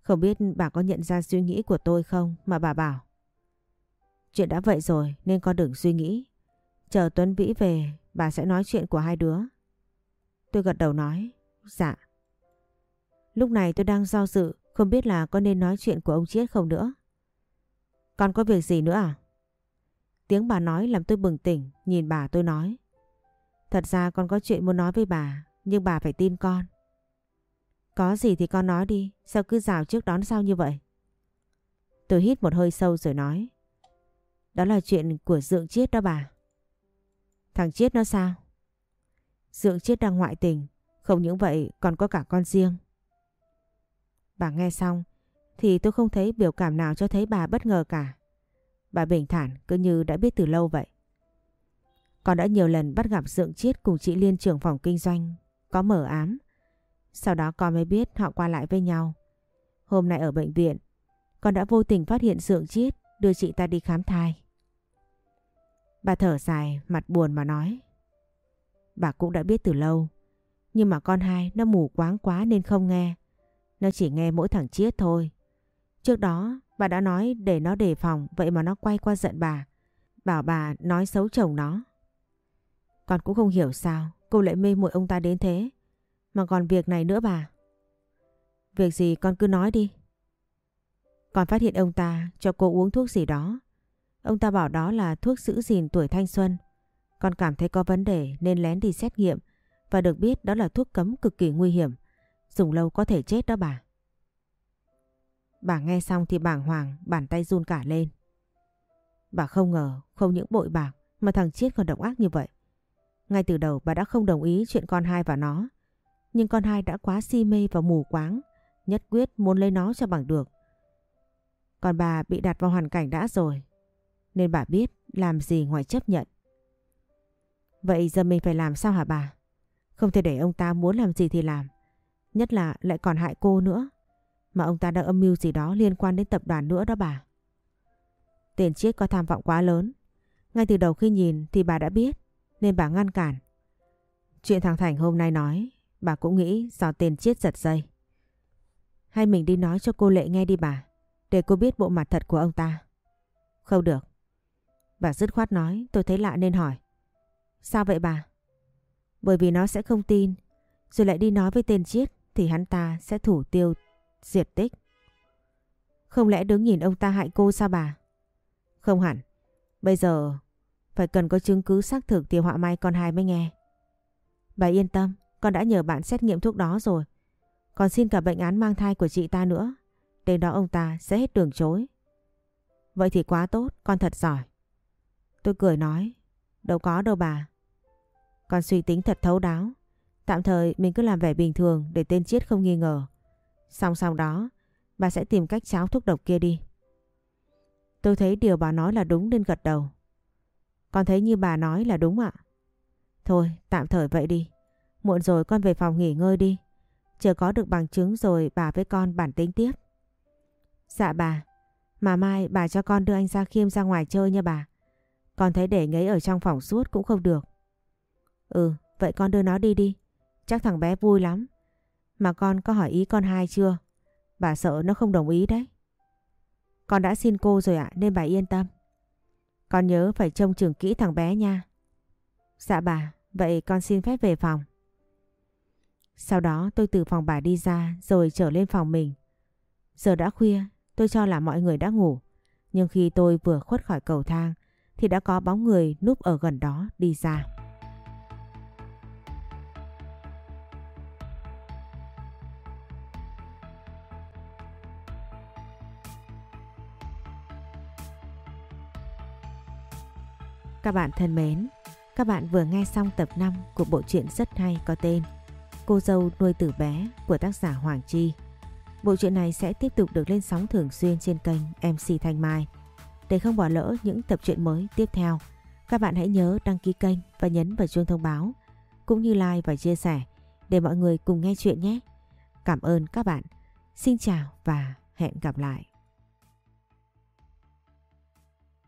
Không biết bà có nhận ra suy nghĩ của tôi không mà bà bảo. Chuyện đã vậy rồi nên con đừng suy nghĩ. Chờ Tuấn Vĩ về, bà sẽ nói chuyện của hai đứa. Tôi gật đầu nói. Dạ. Lúc này tôi đang do dự không biết là có nên nói chuyện của ông Chiết không nữa. Con có việc gì nữa à? Tiếng bà nói làm tôi bừng tỉnh, nhìn bà tôi nói. Thật ra con có chuyện muốn nói với bà, nhưng bà phải tin con. Có gì thì con nói đi, sao cứ rào trước đón sau như vậy? Tôi hít một hơi sâu rồi nói. Đó là chuyện của Dượng Chiết đó bà. Thằng Chiết nó sao? Dượng Chiết đang ngoại tình, không những vậy còn có cả con riêng. Bà nghe xong thì tôi không thấy biểu cảm nào cho thấy bà bất ngờ cả. Bà bình thản cứ như đã biết từ lâu vậy. Con đã nhiều lần bắt gặp Dượng Chiết cùng chị Liên trưởng phòng kinh doanh có mở ám. Sau đó con mới biết họ qua lại với nhau. Hôm nay ở bệnh viện, con đã vô tình phát hiện Dượng Chiết đưa chị ta đi khám thai. Bà thở dài, mặt buồn mà nói. Bà cũng đã biết từ lâu, nhưng mà con hai nó mù quáng quá nên không nghe. Nó chỉ nghe mỗi thằng Chiết thôi. Trước đó, bà đã nói để nó đề phòng, vậy mà nó quay qua giận bà. Bảo bà nói xấu chồng nó. Con cũng không hiểu sao cô lại mê muội ông ta đến thế. Mà còn việc này nữa bà. Việc gì con cứ nói đi. Con phát hiện ông ta cho cô uống thuốc gì đó. Ông ta bảo đó là thuốc giữ gìn tuổi thanh xuân. Con cảm thấy có vấn đề nên lén đi xét nghiệm và được biết đó là thuốc cấm cực kỳ nguy hiểm. Dùng lâu có thể chết đó bà. Bà nghe xong thì bàng hoàng, bàn tay run cả lên. Bà không ngờ, không những bội bạc mà thằng Chiết còn độc ác như vậy. Ngay từ đầu bà đã không đồng ý chuyện con hai và nó. Nhưng con hai đã quá si mê và mù quáng, nhất quyết muốn lấy nó cho bằng được. Còn bà bị đặt vào hoàn cảnh đã rồi, nên bà biết làm gì ngoài chấp nhận. Vậy giờ mình phải làm sao hả bà? Không thể để ông ta muốn làm gì thì làm. Nhất là lại còn hại cô nữa. Mà ông ta đang âm mưu gì đó liên quan đến tập đoàn nữa đó bà. Tiền chiết có tham vọng quá lớn. Ngay từ đầu khi nhìn thì bà đã biết, nên bà ngăn cản. Chuyện thằng Thành hôm nay nói, bà cũng nghĩ do tiền chiết giật dây. Hay mình đi nói cho cô Lệ nghe đi bà, để cô biết bộ mặt thật của ông ta. Không được. Bà dứt khoát nói, tôi thấy lạ nên hỏi. Sao vậy bà? Bởi vì nó sẽ không tin, rồi lại đi nói với tên chiết thì hắn ta sẽ thủ tiêu diệt tích. Không lẽ đứng nhìn ông ta hại cô sao bà? Không hẳn. Bây giờ phải cần có chứng cứ xác thực thì họa may con hai mới nghe. Bà yên tâm, con đã nhờ bạn xét nghiệm thuốc đó rồi. Còn xin cả bệnh án mang thai của chị ta nữa. Đến đó ông ta sẽ hết đường chối. Vậy thì quá tốt, con thật giỏi. Tôi cười nói, đâu có đâu bà. Con suy tính thật thấu đáo. Tạm thời mình cứ làm vẻ bình thường để tên chết không nghi ngờ. song song đó, bà sẽ tìm cách cháo thuốc độc kia đi. Tôi thấy điều bà nói là đúng nên gật đầu. Con thấy như bà nói là đúng ạ. Thôi, tạm thời vậy đi. Muộn rồi con về phòng nghỉ ngơi đi. Chờ có được bằng chứng rồi bà với con bản tính tiếp. Dạ bà, mà mai bà cho con đưa anh Gia Khiêm ra ngoài chơi nha bà. Con thấy để ngấy ở trong phòng suốt cũng không được. Ừ, vậy con đưa nó đi đi. Chắc thằng bé vui lắm. Mà con có hỏi ý con hai chưa? Bà sợ nó không đồng ý đấy. Con đã xin cô rồi ạ nên bà yên tâm. Con nhớ phải trông chừng kỹ thằng bé nha. Dạ bà, vậy con xin phép về phòng. Sau đó tôi từ phòng bà đi ra rồi trở lên phòng mình. Giờ đã khuya, tôi cho là mọi người đã ngủ. Nhưng khi tôi vừa khuất khỏi cầu thang thì đã có bóng người núp ở gần đó đi ra. Các bạn thân mến, các bạn vừa nghe xong tập 5 của bộ truyện rất hay có tên Cô dâu nuôi tử bé của tác giả Hoàng Chi. Bộ truyện này sẽ tiếp tục được lên sóng thường xuyên trên kênh MC Thanh Mai. Để không bỏ lỡ những tập truyện mới tiếp theo, các bạn hãy nhớ đăng ký kênh và nhấn vào chuông thông báo, cũng như like và chia sẻ để mọi người cùng nghe chuyện nhé. Cảm ơn các bạn. Xin chào và hẹn gặp lại.